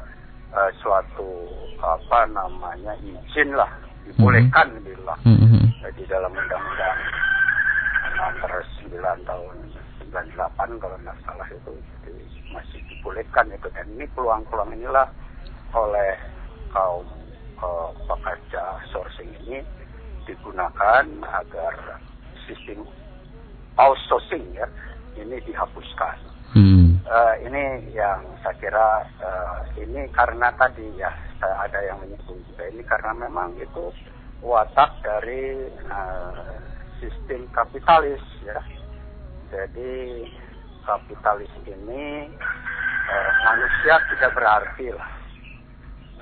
eh, suatu apa namanya izin lah dibolehkan bila Hmm. Eh, di dalam undang-undang nomor 9 tahun 98 kalau nggak salah itu jadi masih dibolehkan itu dan ini peluang-peluang inilah oleh kaum eh, pekerja sourcing ini digunakan agar sistem outsourcing ya ini dihapuskan. Hmm. Eh, ini yang saya kira eh, ini karena tadi ya saya ada yang menyebut juga ini karena memang itu watak dari eh, sistem kapitalis ya. Jadi kapitalis ini eh, manusia tidak berarti lah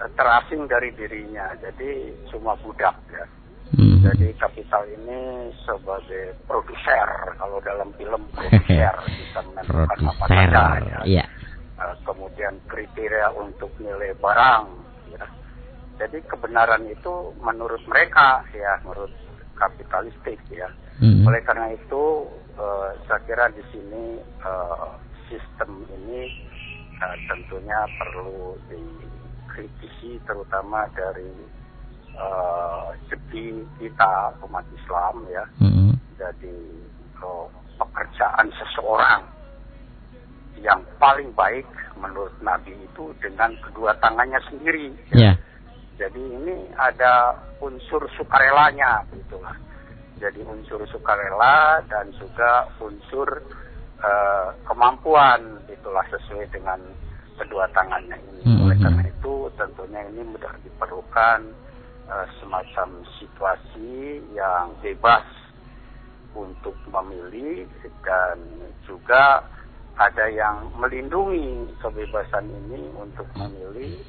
Eh, terasing dari dirinya. Jadi cuma budak ya. Mhm. Jadi kapital ini sebagai produser kalau dalam film produser [LAUGHS] bisa menentukan apa saja. ya. Iya. Eh, kemudian kriteria untuk nilai barang. Ya. Jadi kebenaran itu menurut mereka ya, menurut kapitalistik ya. Mhm. Oleh karena itu eh, saya kira di sini eh, sistem ini eh, tentunya perlu dikritisi terutama dari eh, segi kita umat Islam ya. Mhm. Jadi eh, pekerjaan seseorang yang paling baik menurut Nabi itu dengan kedua tangannya sendiri. Ya. Jadi ini ada unsur sukarelanya gitulah. Jadi unsur sukarela dan juga unsur eh, kemampuan itulah sesuai dengan kedua tangannya ini. Mhm. Oleh karena itu tentunya ini mudah diperlukan eh, semacam situasi yang bebas untuk memilih dan juga ada yang melindungi kebebasan ini untuk memilih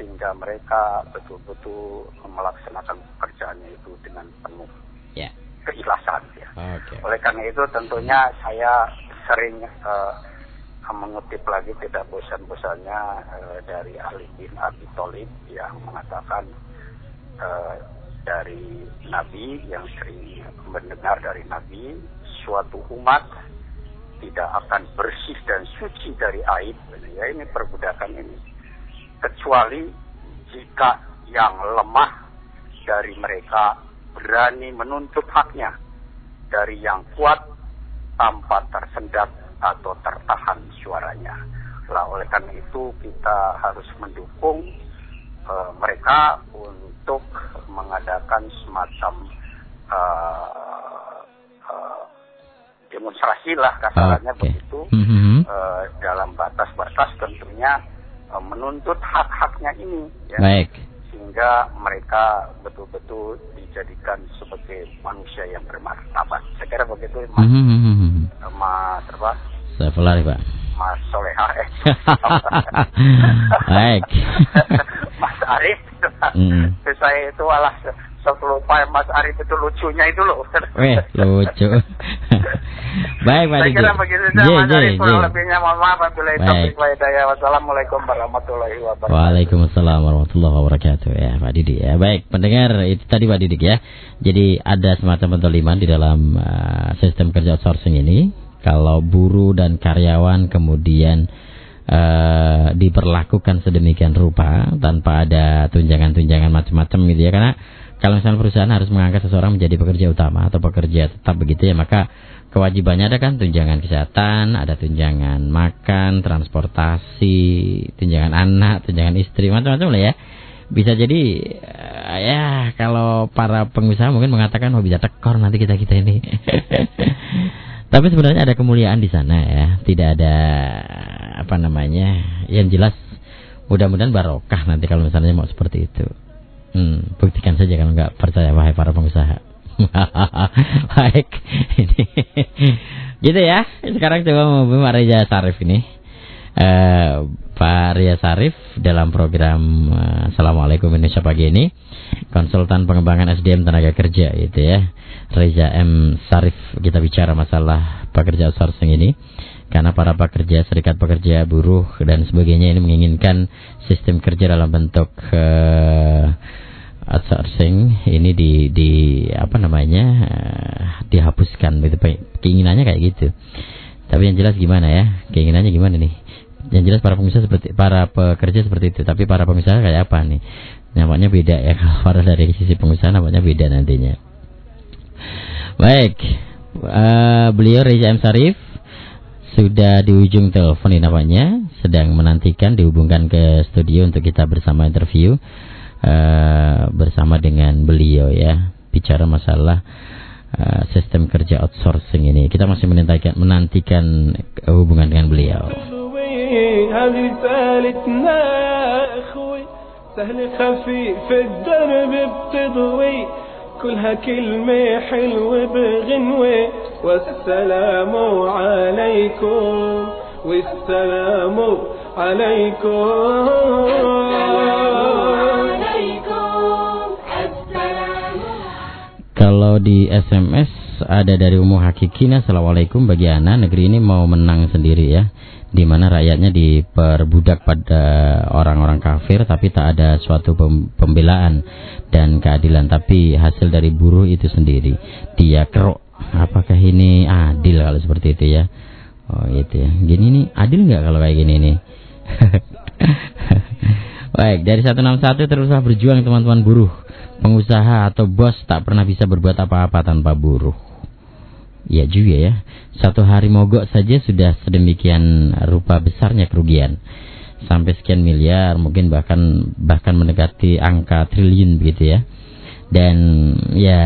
sehingga mereka betul-betul melaksanakan pekerjaannya itu dengan penuh Ya. keikhlasan ya. Oke. Oleh karena itu tentunya saya sering eh, mengutip lagi tidak bosan-bosannya eh, dari Ali bin Abi Thalib yang mengatakan eh, dari Nabi yang sering mendengar dari Nabi suatu umat tidak akan bersih dan suci dari aib ya ini perbudakan ini kecuali jika yang lemah dari mereka berani menuntut haknya dari yang kuat tanpa tersendat atau tertahan suaranya. Lah oleh karena itu kita harus mendukung eh, mereka untuk mengadakan semacam eh, eh, demonstrasi lah kasarannya Oke. begitu Mhm. eh, dalam batas-batas tentunya eh, menuntut hak-haknya ini ya Baik. sehingga mereka betul-betul dijadikan sebagai manusia yang bermartabat. Saya kira begitu Mas, Mhm. Mas apa? Saya pelari, Pak. Mas Soleha [LAUGHS] eh. [LAUGHS] Baik. [LAUGHS] Mas Arif. Mm. Saya itu alah sok lupa Mas Arif itu lucunya itu loh. Weh, lucu. Baik, Pak Saya kira begitu saja Mas Arif. Kurang lebihnya mohon maaf. Hidayah. Wassalamualaikum warahmatullahi wabarakatuh. Waalaikumsalam warahmatullahi wabarakatuh ya Pak Didi ya. Baik, pendengar itu tadi Pak Didik ya. Jadi ada semacam pentoliman di dalam uh, sistem kerja outsourcing ini. Kalau buruh dan karyawan kemudian uh, diperlakukan sedemikian rupa tanpa ada tunjangan-tunjangan macam-macam gitu ya. Karena kalau misalnya perusahaan harus mengangkat seseorang menjadi pekerja utama atau pekerja tetap begitu ya, maka kewajibannya ada kan tunjangan kesehatan, ada tunjangan makan, transportasi, tunjangan anak, tunjangan istri, macam-macam lah ya. Bisa jadi eh, ya kalau para pengusaha mungkin mengatakan oh bisa tekor nanti kita kita ini. [LAUGHS] Tapi sebenarnya ada kemuliaan di sana ya, tidak ada apa namanya. Yang jelas mudah-mudahan barokah nanti kalau misalnya mau seperti itu. Hmm, buktikan saja kalau nggak percaya wahai para pengusaha. [LAUGHS] Baik, ini gitu ya. Sekarang coba mau Reza Sarif ini. Eh, Pak Ria Sarif dalam program eh, Assalamualaikum Indonesia pagi ini konsultan pengembangan SDM tenaga kerja itu ya. Reza M. Sarif kita bicara masalah pekerja outsourcing ini. Karena para pekerja serikat pekerja buruh dan sebagainya ini menginginkan sistem kerja dalam bentuk eh, outsourcing ini di di apa namanya eh, dihapuskan. Gitu keinginannya kayak gitu. Tapi yang jelas gimana ya? Keinginannya gimana nih yang jelas para pengusaha seperti para pekerja seperti itu. Tapi para pengusaha kayak apa nih? Nampaknya beda ya. [LAUGHS] Kalau dari sisi pengusaha nampaknya beda nantinya. Baik. Eh, beliau Reza M. Sarif sudah di ujung telepon ini nampaknya. Sedang menantikan dihubungkan ke studio untuk kita bersama interview. Eh, bersama dengan beliau ya. Bicara masalah eh, sistem kerja outsourcing ini. Kita masih menantikan menantikan hubungan dengan beliau رسالتنا يا أخوي سهل خفيف الدرب بتضوي. كلها كلمة حلوة بغنوة. والسلام عليكم والسلام عليكم. عليكم السلام. Kalau di SMS ada dari Umu Hakikina Assalamualaikum. Bagi Ana negeri ini mau menang sendiri ya. Di mana rakyatnya diperbudak pada orang-orang kafir tapi tak ada suatu pem- pembelaan dan keadilan. Tapi hasil dari buruh itu sendiri. Dia kerok. Apakah ini adil kalau seperti itu ya? Oh gitu ya. Gini nih adil nggak kalau kayak gini nih? [LAUGHS] Baik, dari 161 teruslah berjuang teman-teman buruh. Pengusaha atau bos tak pernah bisa berbuat apa-apa tanpa buruh. Ya juga ya. Satu hari mogok saja sudah sedemikian rupa besarnya kerugian. Sampai sekian miliar, mungkin bahkan bahkan mendekati angka triliun begitu ya. Dan ya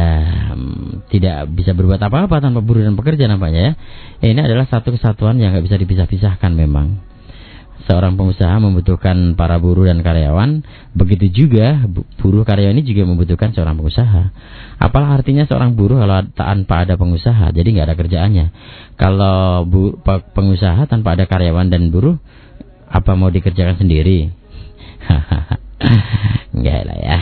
tidak bisa berbuat apa-apa tanpa buruh dan pekerja nampaknya ya. Ini adalah satu kesatuan yang nggak bisa dipisah-pisahkan memang seorang pengusaha membutuhkan para buruh dan karyawan, begitu juga bu- buruh karyawan ini juga membutuhkan seorang pengusaha. Apalah artinya seorang buruh kalau tanpa ada pengusaha, jadi nggak ada kerjaannya. Kalau bu, pe- pengusaha tanpa ada karyawan dan buruh, apa mau dikerjakan sendiri? [LAUGHS] Enggak lah ya.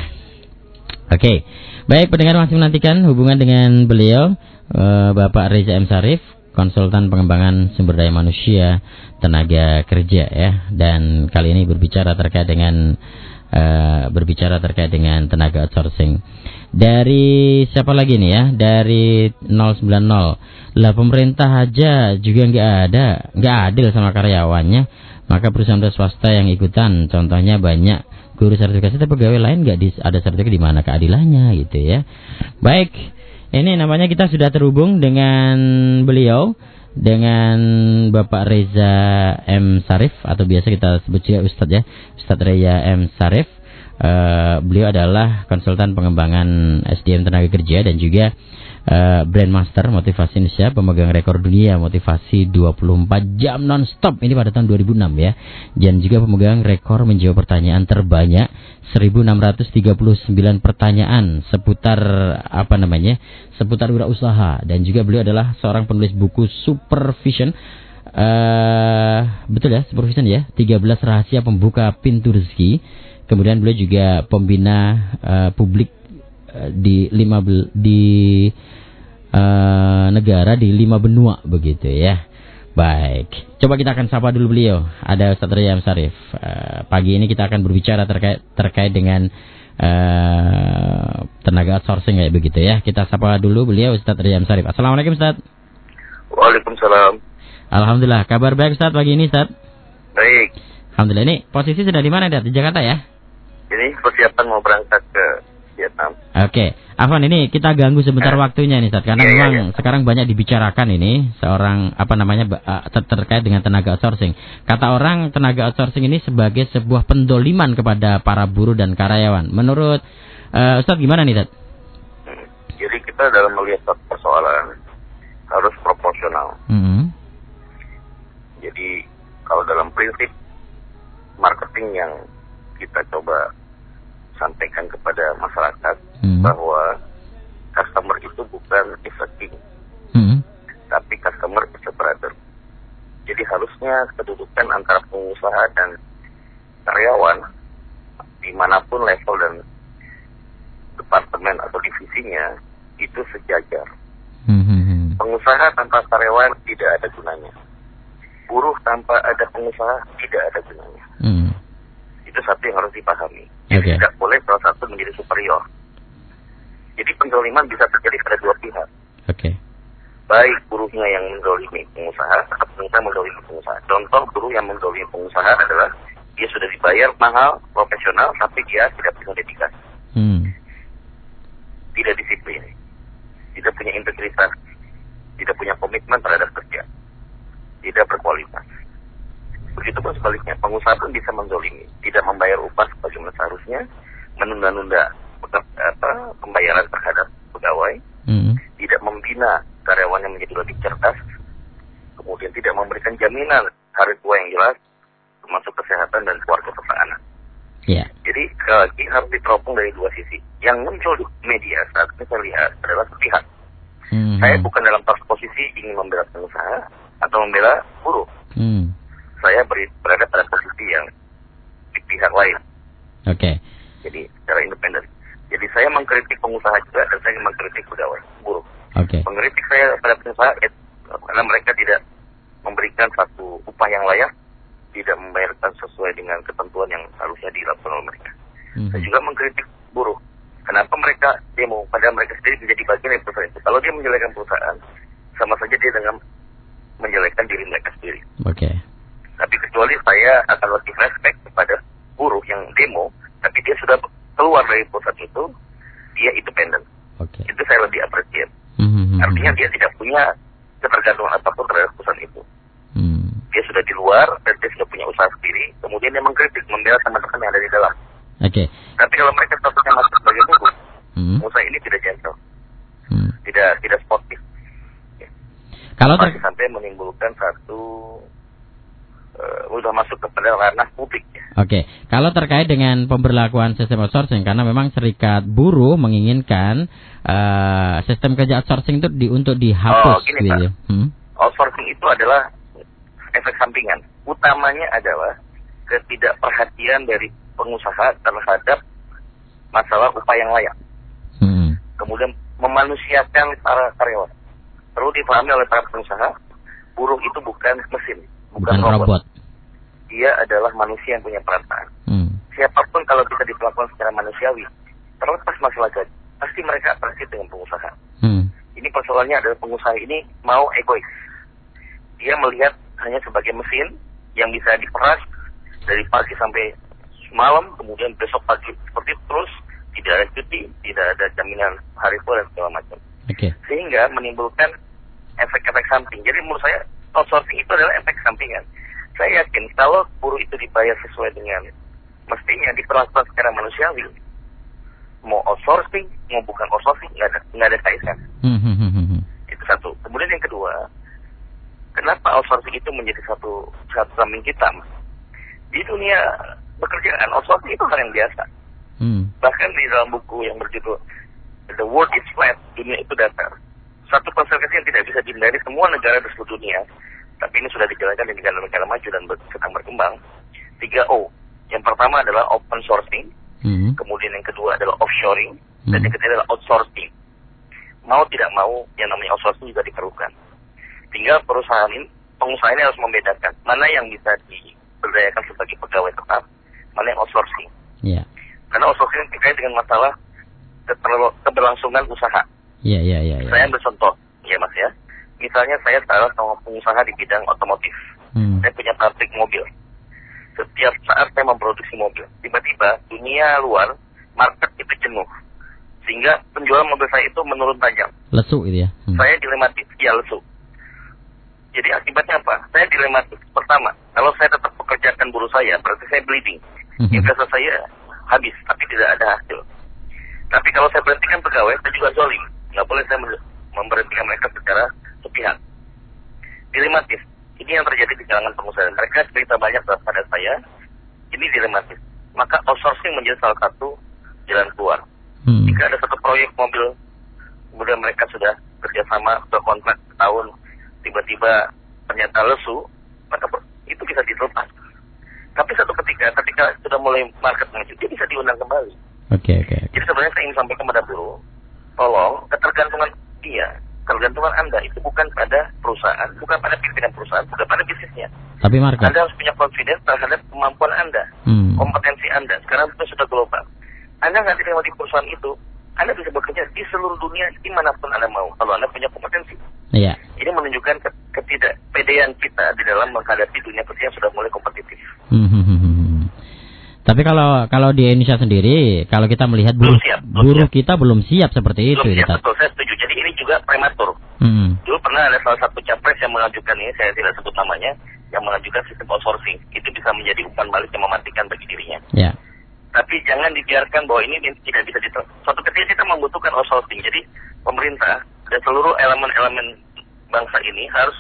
Oke, baik pendengar masih menantikan hubungan dengan beliau eh, Bapak Reza M Sarif, konsultan pengembangan sumber daya manusia tenaga kerja ya, dan kali ini berbicara terkait dengan eh, berbicara terkait dengan tenaga outsourcing. Dari siapa lagi nih ya? Dari 090. Lah pemerintah aja juga nggak ada, nggak adil sama karyawannya. Maka perusahaan swasta yang ikutan, contohnya banyak guru sertifikasi tapi pegawai lain nggak ada sertifikat di mana keadilannya gitu ya. Baik, ini namanya kita sudah terhubung dengan beliau dengan Bapak Reza M Sarif atau biasa kita sebut juga Ustadz ya, Ustadz Reza M Sarif. Eh, beliau adalah konsultan pengembangan SDM tenaga kerja dan juga eh, brand master motivasi Indonesia, pemegang rekor dunia motivasi 24 jam non-stop ini pada tahun 2006 ya. Dan juga pemegang rekor menjawab pertanyaan terbanyak 1639 pertanyaan seputar apa namanya? seputar wirausaha dan juga beliau adalah seorang penulis buku Supervision eh betul ya, Supervision ya, 13 rahasia pembuka pintu rezeki. Kemudian beliau juga pembina eh, publik di lima di eh, negara di lima benua begitu ya. Baik, coba kita akan sapa dulu beliau. Ada Ustaz Riyam Sarif. Eh, pagi ini kita akan berbicara terkait terkait dengan eh, tenaga outsourcing kayak begitu ya. Kita sapa dulu beliau Ustaz Riyam Sarif. Assalamualaikum Ustaz. Waalaikumsalam. Alhamdulillah. Kabar baik Ustaz pagi ini Ustaz. Baik, Alhamdulillah ini posisi sudah di mana Ustaz? Di Jakarta ya? ini persiapan mau berangkat ke Vietnam. Oke, Afwan ini kita ganggu sebentar waktunya nih Ustaz karena Iya, iya, memang iya. sekarang banyak dibicarakan ini seorang apa namanya eh, ter- terkait dengan tenaga outsourcing. Kata orang tenaga outsourcing ini sebagai sebuah pendoliman kepada para buruh dan karyawan. Menurut eh, Ustaz gimana nih Ustaz? Hmm. Jadi kita dalam melihat persoalan harus proporsional. Mhm. Jadi kalau dalam prinsip marketing yang kita coba sampaikan kepada masyarakat Mhm. bahwa customer itu bukan is a king, Mhm. tapi customer is a brother. Jadi harusnya kedudukan antara pengusaha dan karyawan di mana pun level dan departemen atau divisinya itu sejajar. Mhm. Pengusaha tanpa karyawan tidak ada gunanya. Buruh tanpa ada pengusaha tidak ada gunanya. Itu satu yang harus dipahami. Jadi tidak boleh salah satu menjadi superior. Jadi penzoliman bisa terjadi pada dua pihak. Oke. Baik buruhnya yang mendolimi pengusaha atau pengusaha mendolimi pengusaha. Contoh buruh yang mendolimi pengusaha adalah dia sudah dibayar mahal, profesional, tapi dia tidak punya dedikasi, Mhm. tidak disiplin, tidak punya integritas, tidak punya komitmen terhadap kerja, tidak berkualitas. Begitupun sebaliknya, pengusaha pun bisa mendolimi, tidak membayar upah sebagaimana seharusnya, menunda-nunda apa, pembayaran terhadap pegawai, Mhm. tidak membina karyawan yang menjadi lebih cerdas, kemudian tidak memberikan jaminan hari tua yang jelas, termasuk kesehatan dan keluarga pertahanan. Ya. Jadi sekali lagi harus diteropong dari dua sisi. Yang muncul di media saat ini saya lihat adalah sepihak. Mhm. Saya bukan dalam posisi ingin membela pengusaha atau membela buruh. Mhm. Saya berada pada posisi yang di pihak lain. Oke. Jadi secara independen. Jadi saya mengkritik pengusaha juga dan saya mengkritik pegawai buruh. Oke. Mengkritik saya pada pengusaha eh, karena mereka tidak memberikan satu upah yang layak, tidak membayarkan sesuai dengan ketentuan yang harusnya dilakukan oleh mereka. Mhm. Saya juga mengkritik buruh. Kenapa mereka demo? Padahal mereka sendiri menjadi bagian dari perusahaan itu. Kalau dia menjelekkan perusahaan, sama saja dia dengan menjelekkan diri mereka sendiri. Oke. Tapi kecuali saya akan lebih respect kepada buruh yang demo, tapi dia sudah keluar dari perusahaan itu, dia independen. Oke. Itu saya lebih appreciate. Mhm. Artinya dia tidak punya ketergantungan apa pun terhadap perusahaan itu. Hmm. Dia sudah di luar dan dia sudah punya usaha sendiri, kemudian dia mengkritik, membela teman-teman yang ada di dalam. Oke. Tapi kalau mereka statusnya masuk sebagai buruh, Hmm. usaha ini tidak gentle, Hmm. tidak tidak sportif. Kalau ter- sampai menimbulkan satu eh, udah masuk kepada ranah publik ya. Oke, kalau terkait dengan pemberlakuan sistem outsourcing, karena memang serikat buruh menginginkan eh, sistem kerja outsourcing itu di, untuk dihapus, Oh, gini, gitu. Pak. ya. Hmm? Outsourcing itu adalah efek sampingan. Utamanya adalah ketidakperhatian dari pengusaha terhadap masalah upah yang layak. Hmm. Kemudian memanusiakan para karyawan. Perlu dipahami oleh para pengusaha, buruh itu bukan mesin, bukan, Bukan robot. Dia adalah manusia yang punya perasaan. Hmm. Siapa pun kalau bisa diperlakukan secara manusiawi, terlepas masalah gaji, pasti mereka atrasi dengan pengusaha. Hmm. Ini persoalannya adalah pengusaha ini mau egois. Dia melihat hanya sebagai mesin yang bisa diperas dari pagi sampai malam, kemudian besok pagi seperti itu terus, tidak ada cuti, tidak ada jaminan hari tua dan segala macam. Oke. Sehingga menimbulkan efek-efek samping. Jadi menurut saya outsourcing itu adalah efek sampingan. Saya yakin kalau buruh itu dibayar sesuai dengan mestinya diperlakukan secara manusiawi, mau outsourcing, mau bukan outsourcing, nggak ada, nggak ada kaitan. Hmm, hmm, hmm. Itu satu. Kemudian yang kedua, kenapa outsourcing itu menjadi satu satu kambing hitam? Di dunia pekerjaan, outsourcing itu hal yang biasa. Hmm. Bahkan di dalam buku yang berjudul The World is Flat, dunia itu datar. Satu konsekuensi yang tidak bisa dihindari semua negara di seluruh dunia, tapi ini sudah dijalankan di negara-negara maju dan sedang berkembang. Tiga O. Yang pertama adalah open sourcing, Hmm. kemudian yang kedua adalah offshoring, dan Hmm. yang ketiga adalah outsourcing. Mau tidak mau, yang namanya outsourcing juga diperlukan. Tinggal perusahaan ini, pengusaha ini harus membedakan mana yang bisa diberdayakan sebagai pegawai tetap, mana yang outsourcing. Ya. Karena outsourcing terkait dengan masalah keberlangsungan usaha. Ya, ya, ya, ya. Saya ambil contoh, ya mas ya. Misalnya saya salah sama pengusaha di bidang otomotif. Hmm. Saya punya pabrik mobil. Setiap saat saya memproduksi mobil. Tiba-tiba dunia luar, market itu jenuh. Sehingga penjualan mobil saya itu menurun tajam. Lesu gitu ya. Hmm. Saya dilematis, ya lesu. Jadi akibatnya apa? Saya dilematis. Pertama, kalau saya tetap pekerjakan buruh saya, berarti saya bleeding. Mhm. Investasi saya habis, tapi tidak ada hasil. Tapi kalau saya berhentikan pegawai, saya juga zolim. Nggak boleh saya memberhentikan mereka secara sepihak. Dilematis. Ini yang terjadi di kalangan pengusaha. Mereka cerita banyak pada saya. Ini dilematis. Maka outsourcing menjadi salah satu jalan keluar. Hmm. Jika ada satu proyek mobil, kemudian mereka sudah kerjasama, sudah kontrak setahun, tiba-tiba ternyata lesu, maka itu bisa dilepas. Tapi satu ketika, ketika sudah mulai market maju, dia bisa diundang kembali. Oke, oke. oke. Jadi sebenarnya saya ingin sampaikan kepada buruh, tolong ketergantungan dia, ketergantungan Anda itu bukan pada perusahaan, bukan pada pimpinan perusahaan, bukan pada bisnisnya. Tapi market. Anda harus punya confidence terhadap kemampuan Anda, Hmm. kompetensi Anda. Sekarang itu sudah global. Anda nggak diterima di perusahaan itu, Anda bisa bekerja di seluruh dunia di mana pun Anda mau, kalau Anda punya kompetensi. Iya. Ini menunjukkan ke- ketidakpedean kita di dalam menghadapi dunia kerja yang sudah mulai kompetitif. Hmm, hmm, hmm, hmm. Tapi kalau kalau di Indonesia sendiri, kalau kita melihat buruh Belum siap, belum buruh siap. kita belum siap seperti itu, Belum ya, siap, betul, saya setuju. Juga prematur. Hmm. Dulu pernah ada salah satu capres yang mengajukan ini, saya tidak sebut namanya, yang mengajukan sistem outsourcing. Itu bisa menjadi umpan balik yang mematikan bagi dirinya. Ya. Tapi jangan dibiarkan bahwa ini tidak bisa diter... Suatu ketika kita membutuhkan outsourcing. Jadi pemerintah dan seluruh elemen-elemen bangsa ini harus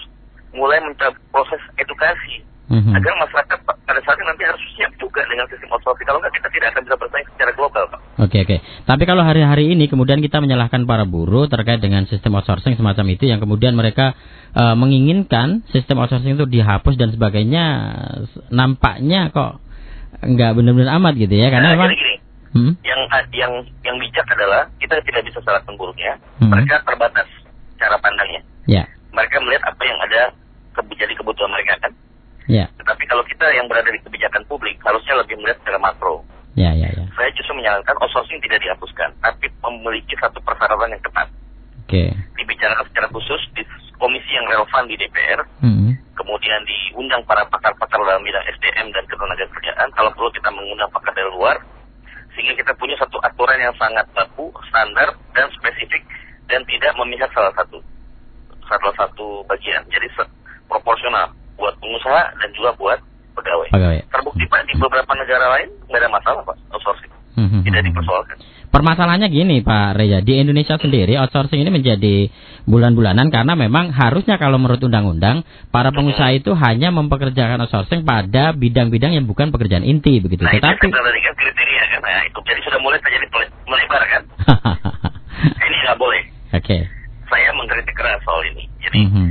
mulai mencoba proses edukasi Mhm. agar masyarakat pada saatnya nanti harus siap juga dengan sistem outsourcing. Kalau nggak kita tidak akan bisa bersaing secara global, Pak. Oke oke. Tapi kalau hari-hari ini kemudian kita menyalahkan para buruh terkait dengan sistem outsourcing semacam itu yang kemudian mereka eh, menginginkan sistem outsourcing itu dihapus dan sebagainya nampaknya kok nggak benar-benar amat gitu ya karena Nah, memang jadi gini, Hmm? Yang yang yang bijak adalah kita tidak bisa salahkan buruhnya. Hmm. Mereka terbatas cara pandangnya. Ya, Mereka melihat apa yang ada ke- jadi kebutuhan mereka kan. Ya, Tetapi kalau kita yang berada di kebijakan publik harusnya lebih melihat secara makro. ya, ya, ya. Saya justru menyarankan outsourcing tidak dihapuskan, tapi memiliki satu persyaratan yang ketat. Oke. Dibicarakan secara khusus di komisi yang relevan di DPR, Hmm. kemudian diundang para pakar-pakar dalam bidang SDM dan ketenagakerjaan. Kalau perlu kita mengundang pakar dari luar, sehingga kita punya satu aturan yang sangat baku, standar dan spesifik dan tidak memihak salah satu salah satu bagian. Jadi proporsional buat pengusaha dan juga buat pegawai. Pegawai. Terbukti pak di beberapa negara lain nggak ada masalah pak outsourcing, Hmm, hmm, tidak hmm. dipersoalkan. Permasalahannya gini Pak Reza, di Indonesia sendiri outsourcing ini menjadi bulan-bulanan karena memang harusnya kalau menurut undang-undang para pengusaha itu hanya mempekerjakan outsourcing pada bidang-bidang yang bukan pekerjaan inti begitu. Nah itu Tetapi yang tadi kan kriteria kan, nah itu jadi sudah mulai terjadi melebar kan. [LAUGHS] Nah, ini nggak boleh. Oke. Saya mengkritik keras soal ini. Jadi Mhm.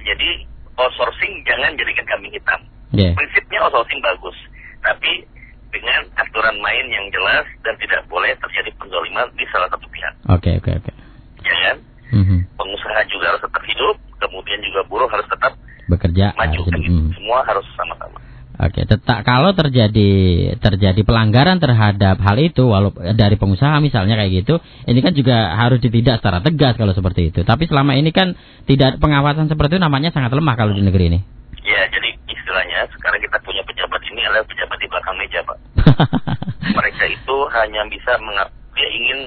jadi outsourcing jangan jadikan kambing hitam. Ya. Prinsipnya outsourcing bagus, tapi dengan aturan main yang jelas dan tidak boleh terjadi penzoliman di salah satu pihak. Oke, oke, oke. Ya kan? Mhm. Pengusaha juga harus tetap hidup, kemudian juga buruh harus tetap Bekerja. maju. gitu. Mhm. Semua harus sama-sama. Oke, tetap kalau terjadi terjadi pelanggaran terhadap hal itu, walau dari pengusaha misalnya kayak gitu, ini kan juga harus ditindak secara tegas kalau seperti itu. Tapi selama ini kan tidak pengawasan seperti itu namanya sangat lemah kalau di negeri ini. Ya, jadi istilahnya sekarang kita punya pejabat ini adalah pejabat di belakang meja, Pak. [LAUGHS] Mereka itu hanya bisa mengap dia ingin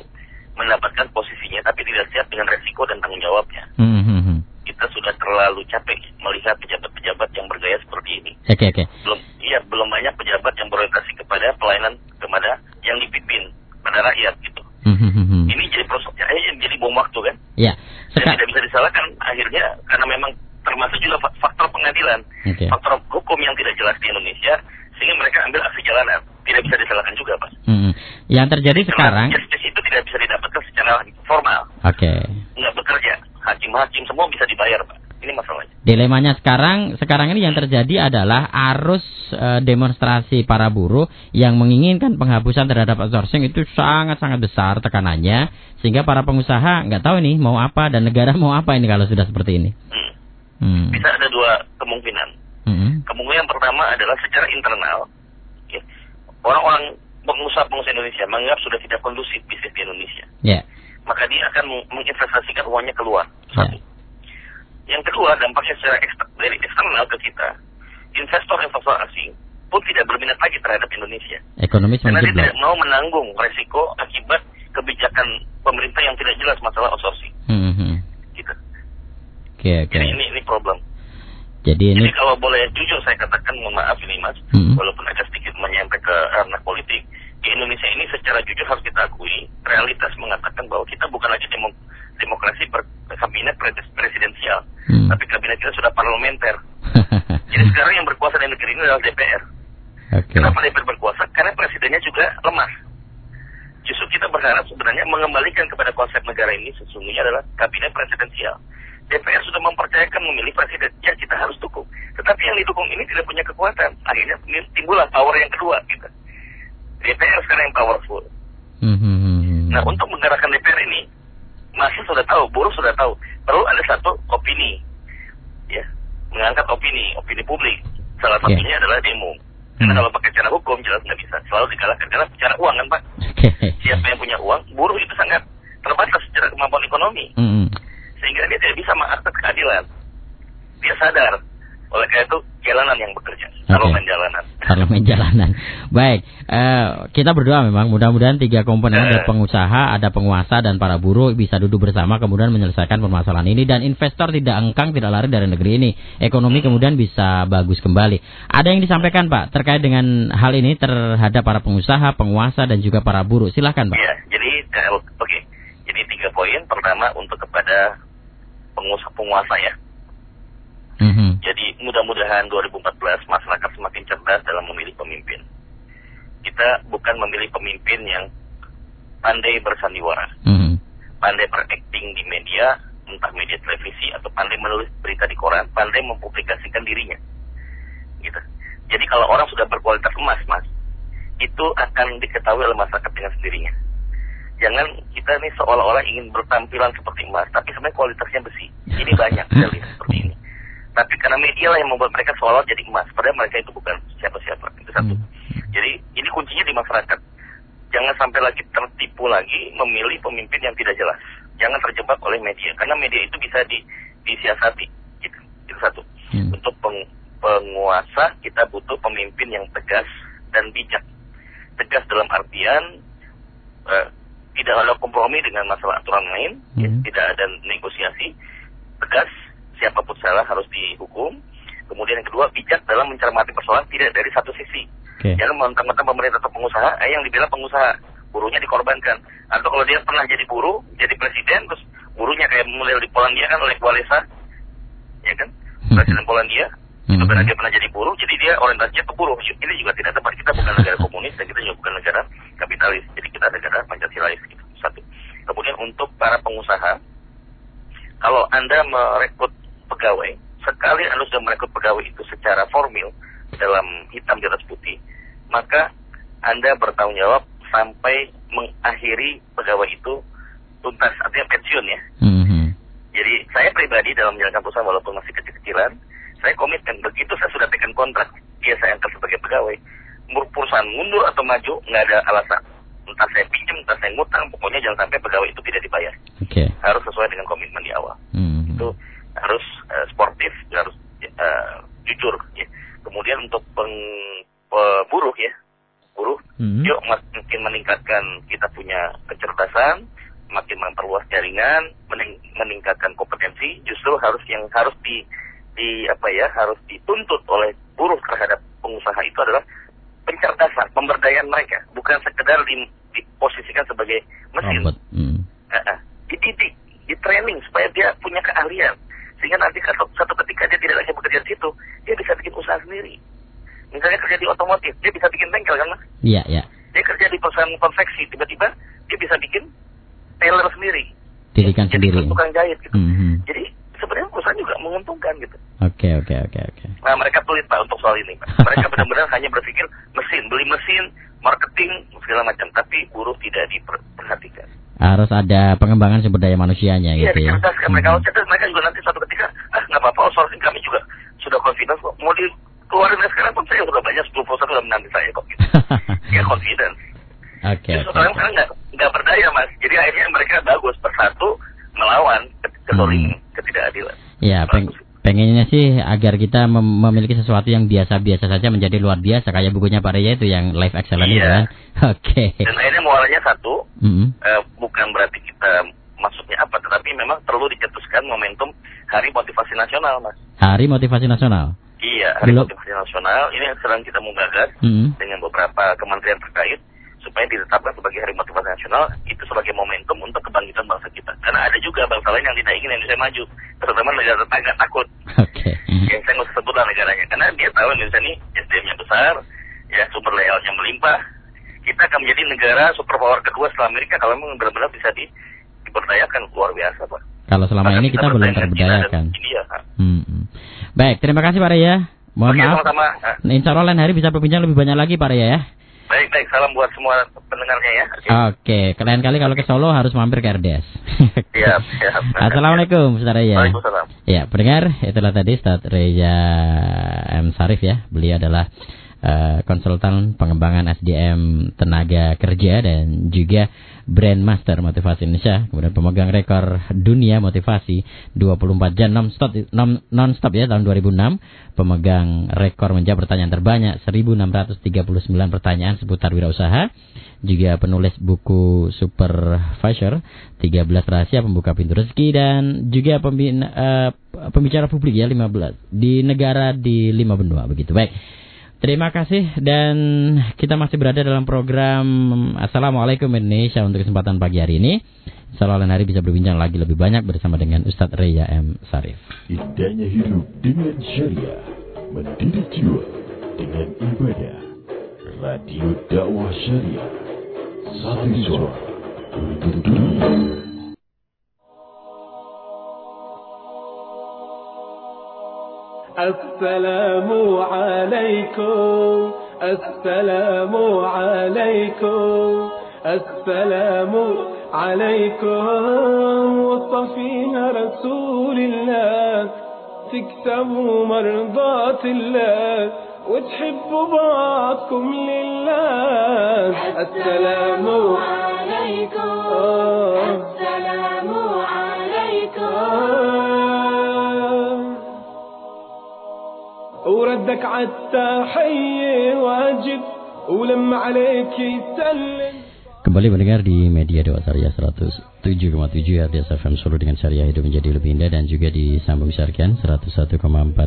mendapatkan posisinya tapi tidak siap dengan resiko dan tanggung jawabnya. Hmm, hmm, hmm. Kita sudah terlalu capek melihat pejabat-pejabat yang bergaya seperti ini. Oke, oke. Belum iya belum banyak pejabat yang berorientasi kepada pelayanan kepada yang dipimpin pada rakyat gitu. Hmm, hmm. Ini jadi proses eh, jadi bom waktu kan. Ya, Dan seka- tidak bisa disalahkan akhirnya karena memang termasuk juga fa- faktor pengadilan. Oke. Faktor hukum yang tidak jelas di Indonesia sehingga mereka ambil aksi jalanan. Tidak bisa disalahkan juga, Pak. Hmm, hmm. Yang terjadi sekarang, justice itu tidak bisa didapatkan secara formal. oke. Nggak bekerja. Hakim-hakim semua bisa dibayar, Pak. Ini masalahnya. Dilemanya sekarang sekarang ini yang terjadi adalah arus eh, demonstrasi para buruh yang menginginkan penghapusan terhadap outsourcing itu sangat-sangat besar tekanannya sehingga para pengusaha nggak tahu nih mau apa dan negara mau apa ini kalau sudah seperti ini. Hmm. Hmm. Bisa ada dua kemungkinan. Hmm. Kemungkinan yang pertama adalah secara internal, ya, orang-orang pengusaha-pengusaha Indonesia menganggap sudah tidak kondusif bisnis di Indonesia. Ya. Maka dia akan meng- menginvestasikan uangnya keluar. Ya. Yang kedua, dampaknya secara ekster- dari eksternal ke kita, investor-investor asing pun tidak berminat lagi terhadap Indonesia. Ekonomi Karena dia tidak mau menanggung resiko akibat kebijakan pemerintah yang tidak jelas masalah outsourcing. Hmm. hmm. Gitu. Oke oke. Jadi ini ini problem. Jadi ini Jadi kalau boleh jujur saya katakan mohon maaf ini mas, Hmm. walaupun agak sedikit menyampai ke ranah politik, di Indonesia ini secara jujur harus kita akui realitas mengatakan bahwa kita bukan lagi demo- demokrasi ber- kabinet pres- presidensial, Hmm. tapi kabinet kita sudah parlementer. [LAUGHS] Jadi sekarang yang berkuasa di negeri ini adalah DPR. Oke. Kenapa DPR berkuasa? Karena presidennya juga lemah. Justru kita berharap sebenarnya mengembalikan kepada konsep negara ini sesungguhnya adalah kabinet presidensial. DPR sudah mempercayakan memilih presiden, ya kita harus dukung. Tetapi yang didukung ini tidak punya kekuatan. Akhirnya timbullah power yang kedua kita. DPR sekarang yang powerful. Hmm, hmm, hmm, hmm. Nah untuk menggerakkan DPR ini, masa sudah tahu, buruh sudah tahu, perlu ada satu opini, ya, mengangkat opini, opini publik. Salah Ya. satunya adalah demo. Karena Hmm. kalau pakai cara hukum jelas nggak bisa, selalu dikalahkan karena bicara uang kan pak. Siapa yang punya uang, buruh itu sangat terbatas secara kemampuan ekonomi, hmm. sehingga dia tidak bisa mengakses keadilan. Dia sadar, oleh karena itu jalanan yang bekerja, parlemen jalanan. Parlemen [LAUGHS] jalanan. Baik, eh, kita berdoa memang mudah-mudahan tiga komponen ada Eh. pengusaha, ada penguasa dan para buruh bisa duduk bersama kemudian menyelesaikan permasalahan ini dan investor tidak engkang tidak lari dari negeri ini. Ekonomi kemudian bisa bagus kembali. Ada yang disampaikan Pak terkait dengan hal ini terhadap para pengusaha, penguasa dan juga para buruh. Silakan Pak. Iya, jadi kalau oke. Jadi tiga poin. Pertama untuk kepada pengusaha penguasa ya. Mhm. Jadi mudah-mudahan 2014 masyarakat semakin cerdas dalam memilih pemimpin. Kita bukan memilih pemimpin yang pandai bersandiwara, Mhm. pandai berakting di media, entah media televisi atau pandai menulis berita di koran, pandai mempublikasikan dirinya. Gitu. Jadi kalau orang sudah berkualitas emas, Mas, itu akan diketahui oleh masyarakat dengan sendirinya. Jangan kita nih seolah-olah ingin bertampilan seperti emas, tapi sebenarnya kualitasnya besi. Ini banyak saya lihat seperti ini. Tapi karena media lah yang membuat mereka seolah jadi emas, padahal mereka itu bukan siapa-siapa. Itu satu. Hmm. Jadi ini kuncinya di masyarakat. Jangan sampai lagi tertipu lagi memilih pemimpin yang tidak jelas. Jangan terjebak oleh media, karena media itu bisa di, disiasati. Gitu. Itu satu. Hmm. Untuk peng- penguasa kita butuh pemimpin yang tegas dan bijak. Tegas dalam artian eh, tidak ada kompromi dengan masalah aturan main, ya, Hmm. tidak ada negosiasi, tegas siapa pun salah harus dihukum. Kemudian yang kedua bijak dalam mencermati persoalan tidak dari satu sisi. Oke. Jangan mentang-mentang pemerintah atau pengusaha, eh yang dibilang pengusaha, buruhnya dikorbankan. Atau kalau dia pernah jadi buruh, jadi presiden, terus buruhnya kayak mulai di Polandia kan oleh Walesa, ya kan, Hmm. presiden Polandia, Hmm. itu karena dia pernah jadi buruh, jadi dia orientasinya ke buruh. Ini juga tidak tepat. Kita bukan [LAUGHS] negara komunis dan kita juga bukan negara kapitalis. Jadi kita negara Pancasilais gitu. Satu. Kemudian untuk para pengusaha, kalau Anda merekrut pegawai, sekali Anda sudah merekrut pegawai itu secara formil dalam hitam di atas putih, maka Anda bertanggung jawab sampai mengakhiri pegawai itu tuntas, artinya pensiun ya. Mhm. Jadi saya pribadi dalam menjalankan perusahaan walaupun masih kecil-kecilan, saya komitmen begitu saya sudah tekan kontrak, dia saya angkat sebagai pegawai. Mur- Perusahaan mundur atau maju nggak ada alasan. Entah saya pinjam, entah saya ngutang, pokoknya jangan sampai pegawai itu tidak dibayar. Oke. Harus sesuai dengan komitmen di awal. Mhm. Itu harus eh, sportif, harus eh, jujur. Ya. Kemudian untuk peng- peburuh ya, buruh, Mhm. yuk makin meningkatkan kita punya kecerdasan, makin memperluas jaringan, mening- meningkatkan kompetensi, justru harus yang harus di di apa ya harus dituntut oleh buruh terhadap pengusaha itu adalah pencerdasan, pemberdayaan mereka, bukan sekedar di, diposisikan sebagai mesin, Robot. Mhm. Eh, eh, dididik, di training supaya dia punya keahlian, sehingga nanti satu, satu ketika dia tidak lagi bekerja di situ, dia bisa bikin usaha sendiri. Misalnya kerja di otomotif, dia bisa bikin bengkel kan mas? Iya, iya. Dia kerja di perusahaan konveksi, tiba-tiba dia bisa bikin tailor sendiri. Didikan Jadi sendiri. tukang jahit gitu. Mhm. Jadi sebenarnya perusahaan juga menguntungkan gitu. Oke, oke, oke, oke. Nah mereka pelit pak untuk soal ini. Pak. Mereka benar-benar hanya berpikir mesin, beli mesin, marketing segala macam, tapi buruh tidak diperhatikan. Harus ada pengembangan sumber daya manusianya Iya gitu ya. dicerdaskan mereka. Mhm. cerdas mereka juga nanti suatu ketika ah nggak apa-apa outsourcing kami juga sudah confidence kok. Mau dikeluarin sekarang pun saya sudah banyak 10 perusahaan sudah menanti saya kok. [LAUGHS] Gitu. ya confidence. Oke, Justru oke. orang sekarang nggak nggak berdaya mas. Jadi akhirnya mereka bagus bersatu melawan ke- kezaliman, Hmm. ketidakadilan. Ya, peng pengennya sih agar kita mem- memiliki sesuatu yang biasa-biasa saja menjadi luar biasa kayak bukunya Pak Raya itu yang life excellent itu Iya. kan. [LAUGHS] Oke. Dan akhirnya muaranya satu, Mhm. eh, bukan berarti kita maksudnya apa, tetapi memang perlu dicetuskan momentum Hari Motivasi Nasional, Mas. Hari Motivasi Nasional. Iya, Hari Belum. Motivasi Nasional ini yang sedang kita menggagas Mhm. dengan beberapa kementerian terkait supaya ditetapkan sebagai Hari Motivasi Nasional itu sebagai momentum untuk kebangkitan bangsa kita. Karena ada juga bangsa lain yang tidak ingin Indonesia maju, terutama negara tetangga takut. Oke. Mhm. Yang saya nggak sebutlah negaranya, karena dia tahu Indonesia ini SDM-nya besar, ya sumber daya melimpah. Kita akan menjadi negara superpower kedua setelah Amerika kalau memang benar-benar bisa di, diberdayakan luar biasa, Pak. Kalau selama Bahkan ini kita belum China dan terberdayakan. India, ha. Mhm. Baik, terima kasih Pak Raya. Mohon Oke, maaf. sama-sama. Ha. Insya Allah lain hari bisa berbincang lebih banyak lagi Pak Raya ya. Baik, baik. Salam buat semua pendengarnya ya. Oke. Oke, kalian kali kalau ke Solo harus mampir ke RDS. Siap, siap. [LAUGHS] Assalamualaikum, Saudara ya. Waalaikumsalam. Ya, pendengar, itulah tadi Ustaz Reza M. Sarif ya. Beliau adalah eh, konsultan pengembangan SDM tenaga kerja dan juga Brand Master Motivasi Indonesia, kemudian pemegang rekor dunia motivasi 24 jam non-stop non, non-stop ya tahun 2006, pemegang rekor menjawab pertanyaan terbanyak 1639 pertanyaan seputar wirausaha, juga penulis buku Supervisor 13 rahasia pembuka pintu rezeki dan juga pembina, eh, pembicara publik ya 15 di negara di lima benua begitu. Baik. Terima kasih dan kita masih berada dalam program Assalamualaikum Indonesia untuk kesempatan pagi hari ini. Insya Allah lain hari bisa berbincang lagi lebih banyak bersama dengan Ustadz Reya M. Sarif. Indahnya hidup dengan syariah, mendidik jiwa dengan ibadah. Radio dakwah syariah, satu suara untuk dunia. السلام عليكم السلام عليكم السلام عليكم. وصفيها رسول الله تكسبوا مرضات الله وتحبوا بعضكم لله. السلام عليكم. وردك عالتحية واجب ولما عليك يسلم Kembali mendengar di media Dewa Syariah 107,7 RDS FM Solo dengan syariah hidup menjadi lebih indah dan juga disambung siarkan 101,4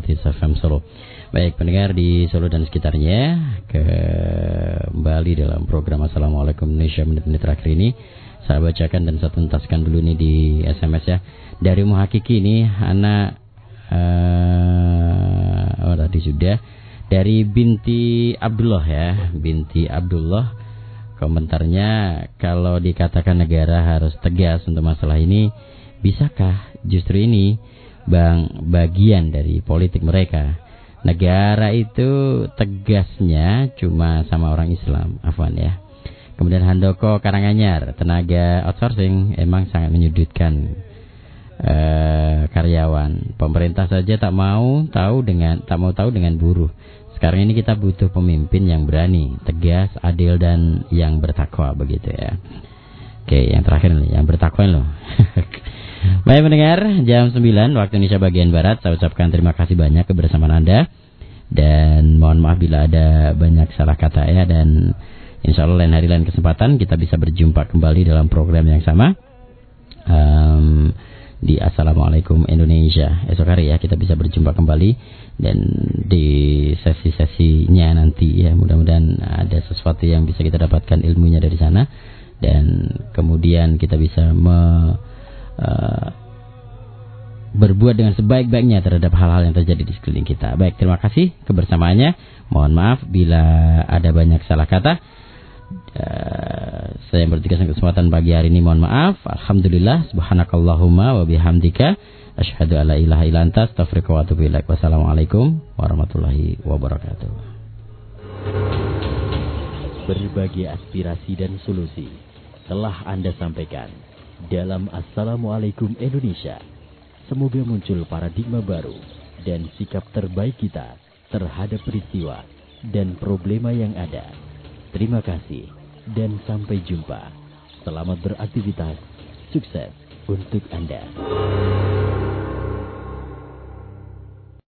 Hits FM Solo. Baik, pendengar di Solo dan sekitarnya kembali dalam program Assalamualaikum Indonesia menit-menit terakhir ini. Saya bacakan dan saya tuntaskan dulu nih di SMS ya. Dari Muhakiki ini anak eh oh tadi sudah dari binti Abdullah ya, binti Abdullah komentarnya kalau dikatakan negara harus tegas untuk masalah ini, bisakah justru ini bang bagian dari politik mereka? Negara itu tegasnya cuma sama orang Islam, afwan ya. Kemudian Handoko Karanganyar, tenaga outsourcing emang sangat menyudutkan eh, karyawan. Pemerintah saja tak mau tahu dengan tak mau tahu dengan buruh. Sekarang ini kita butuh pemimpin yang berani, tegas, adil dan yang bertakwa begitu ya. Oke, yang terakhir nih, yang bertakwa loh. [LAUGHS] Baik mendengar, jam 9 waktu Indonesia bagian Barat, saya ucapkan terima kasih banyak kebersamaan Anda. Dan mohon maaf bila ada banyak salah kata ya dan insya Allah lain hari lain kesempatan kita bisa berjumpa kembali dalam program yang sama. Em, di Assalamualaikum Indonesia esok hari ya kita bisa berjumpa kembali dan di sesi-sesinya nanti ya mudah-mudahan ada sesuatu yang bisa kita dapatkan ilmunya dari sana dan kemudian kita bisa me, eh, berbuat dengan sebaik-baiknya terhadap hal-hal yang terjadi di sekeliling kita. Baik, terima kasih kebersamaannya. Mohon maaf bila ada banyak salah kata. Eh, saya yang bertugas kesempatan pagi hari ini mohon maaf. Alhamdulillah subhanakallahumma wa bihamdika asyhadu alla ilaha illa anta astaghfiruka wa atubu ilaik. Wassalamualaikum warahmatullahi wabarakatuh. Berbagai aspirasi dan solusi telah Anda sampaikan dalam Assalamualaikum Indonesia. Semoga muncul paradigma baru dan sikap terbaik kita terhadap peristiwa dan problema yang ada. Terima kasih dan sampai jumpa. Selamat beraktivitas. Sukses untuk Anda.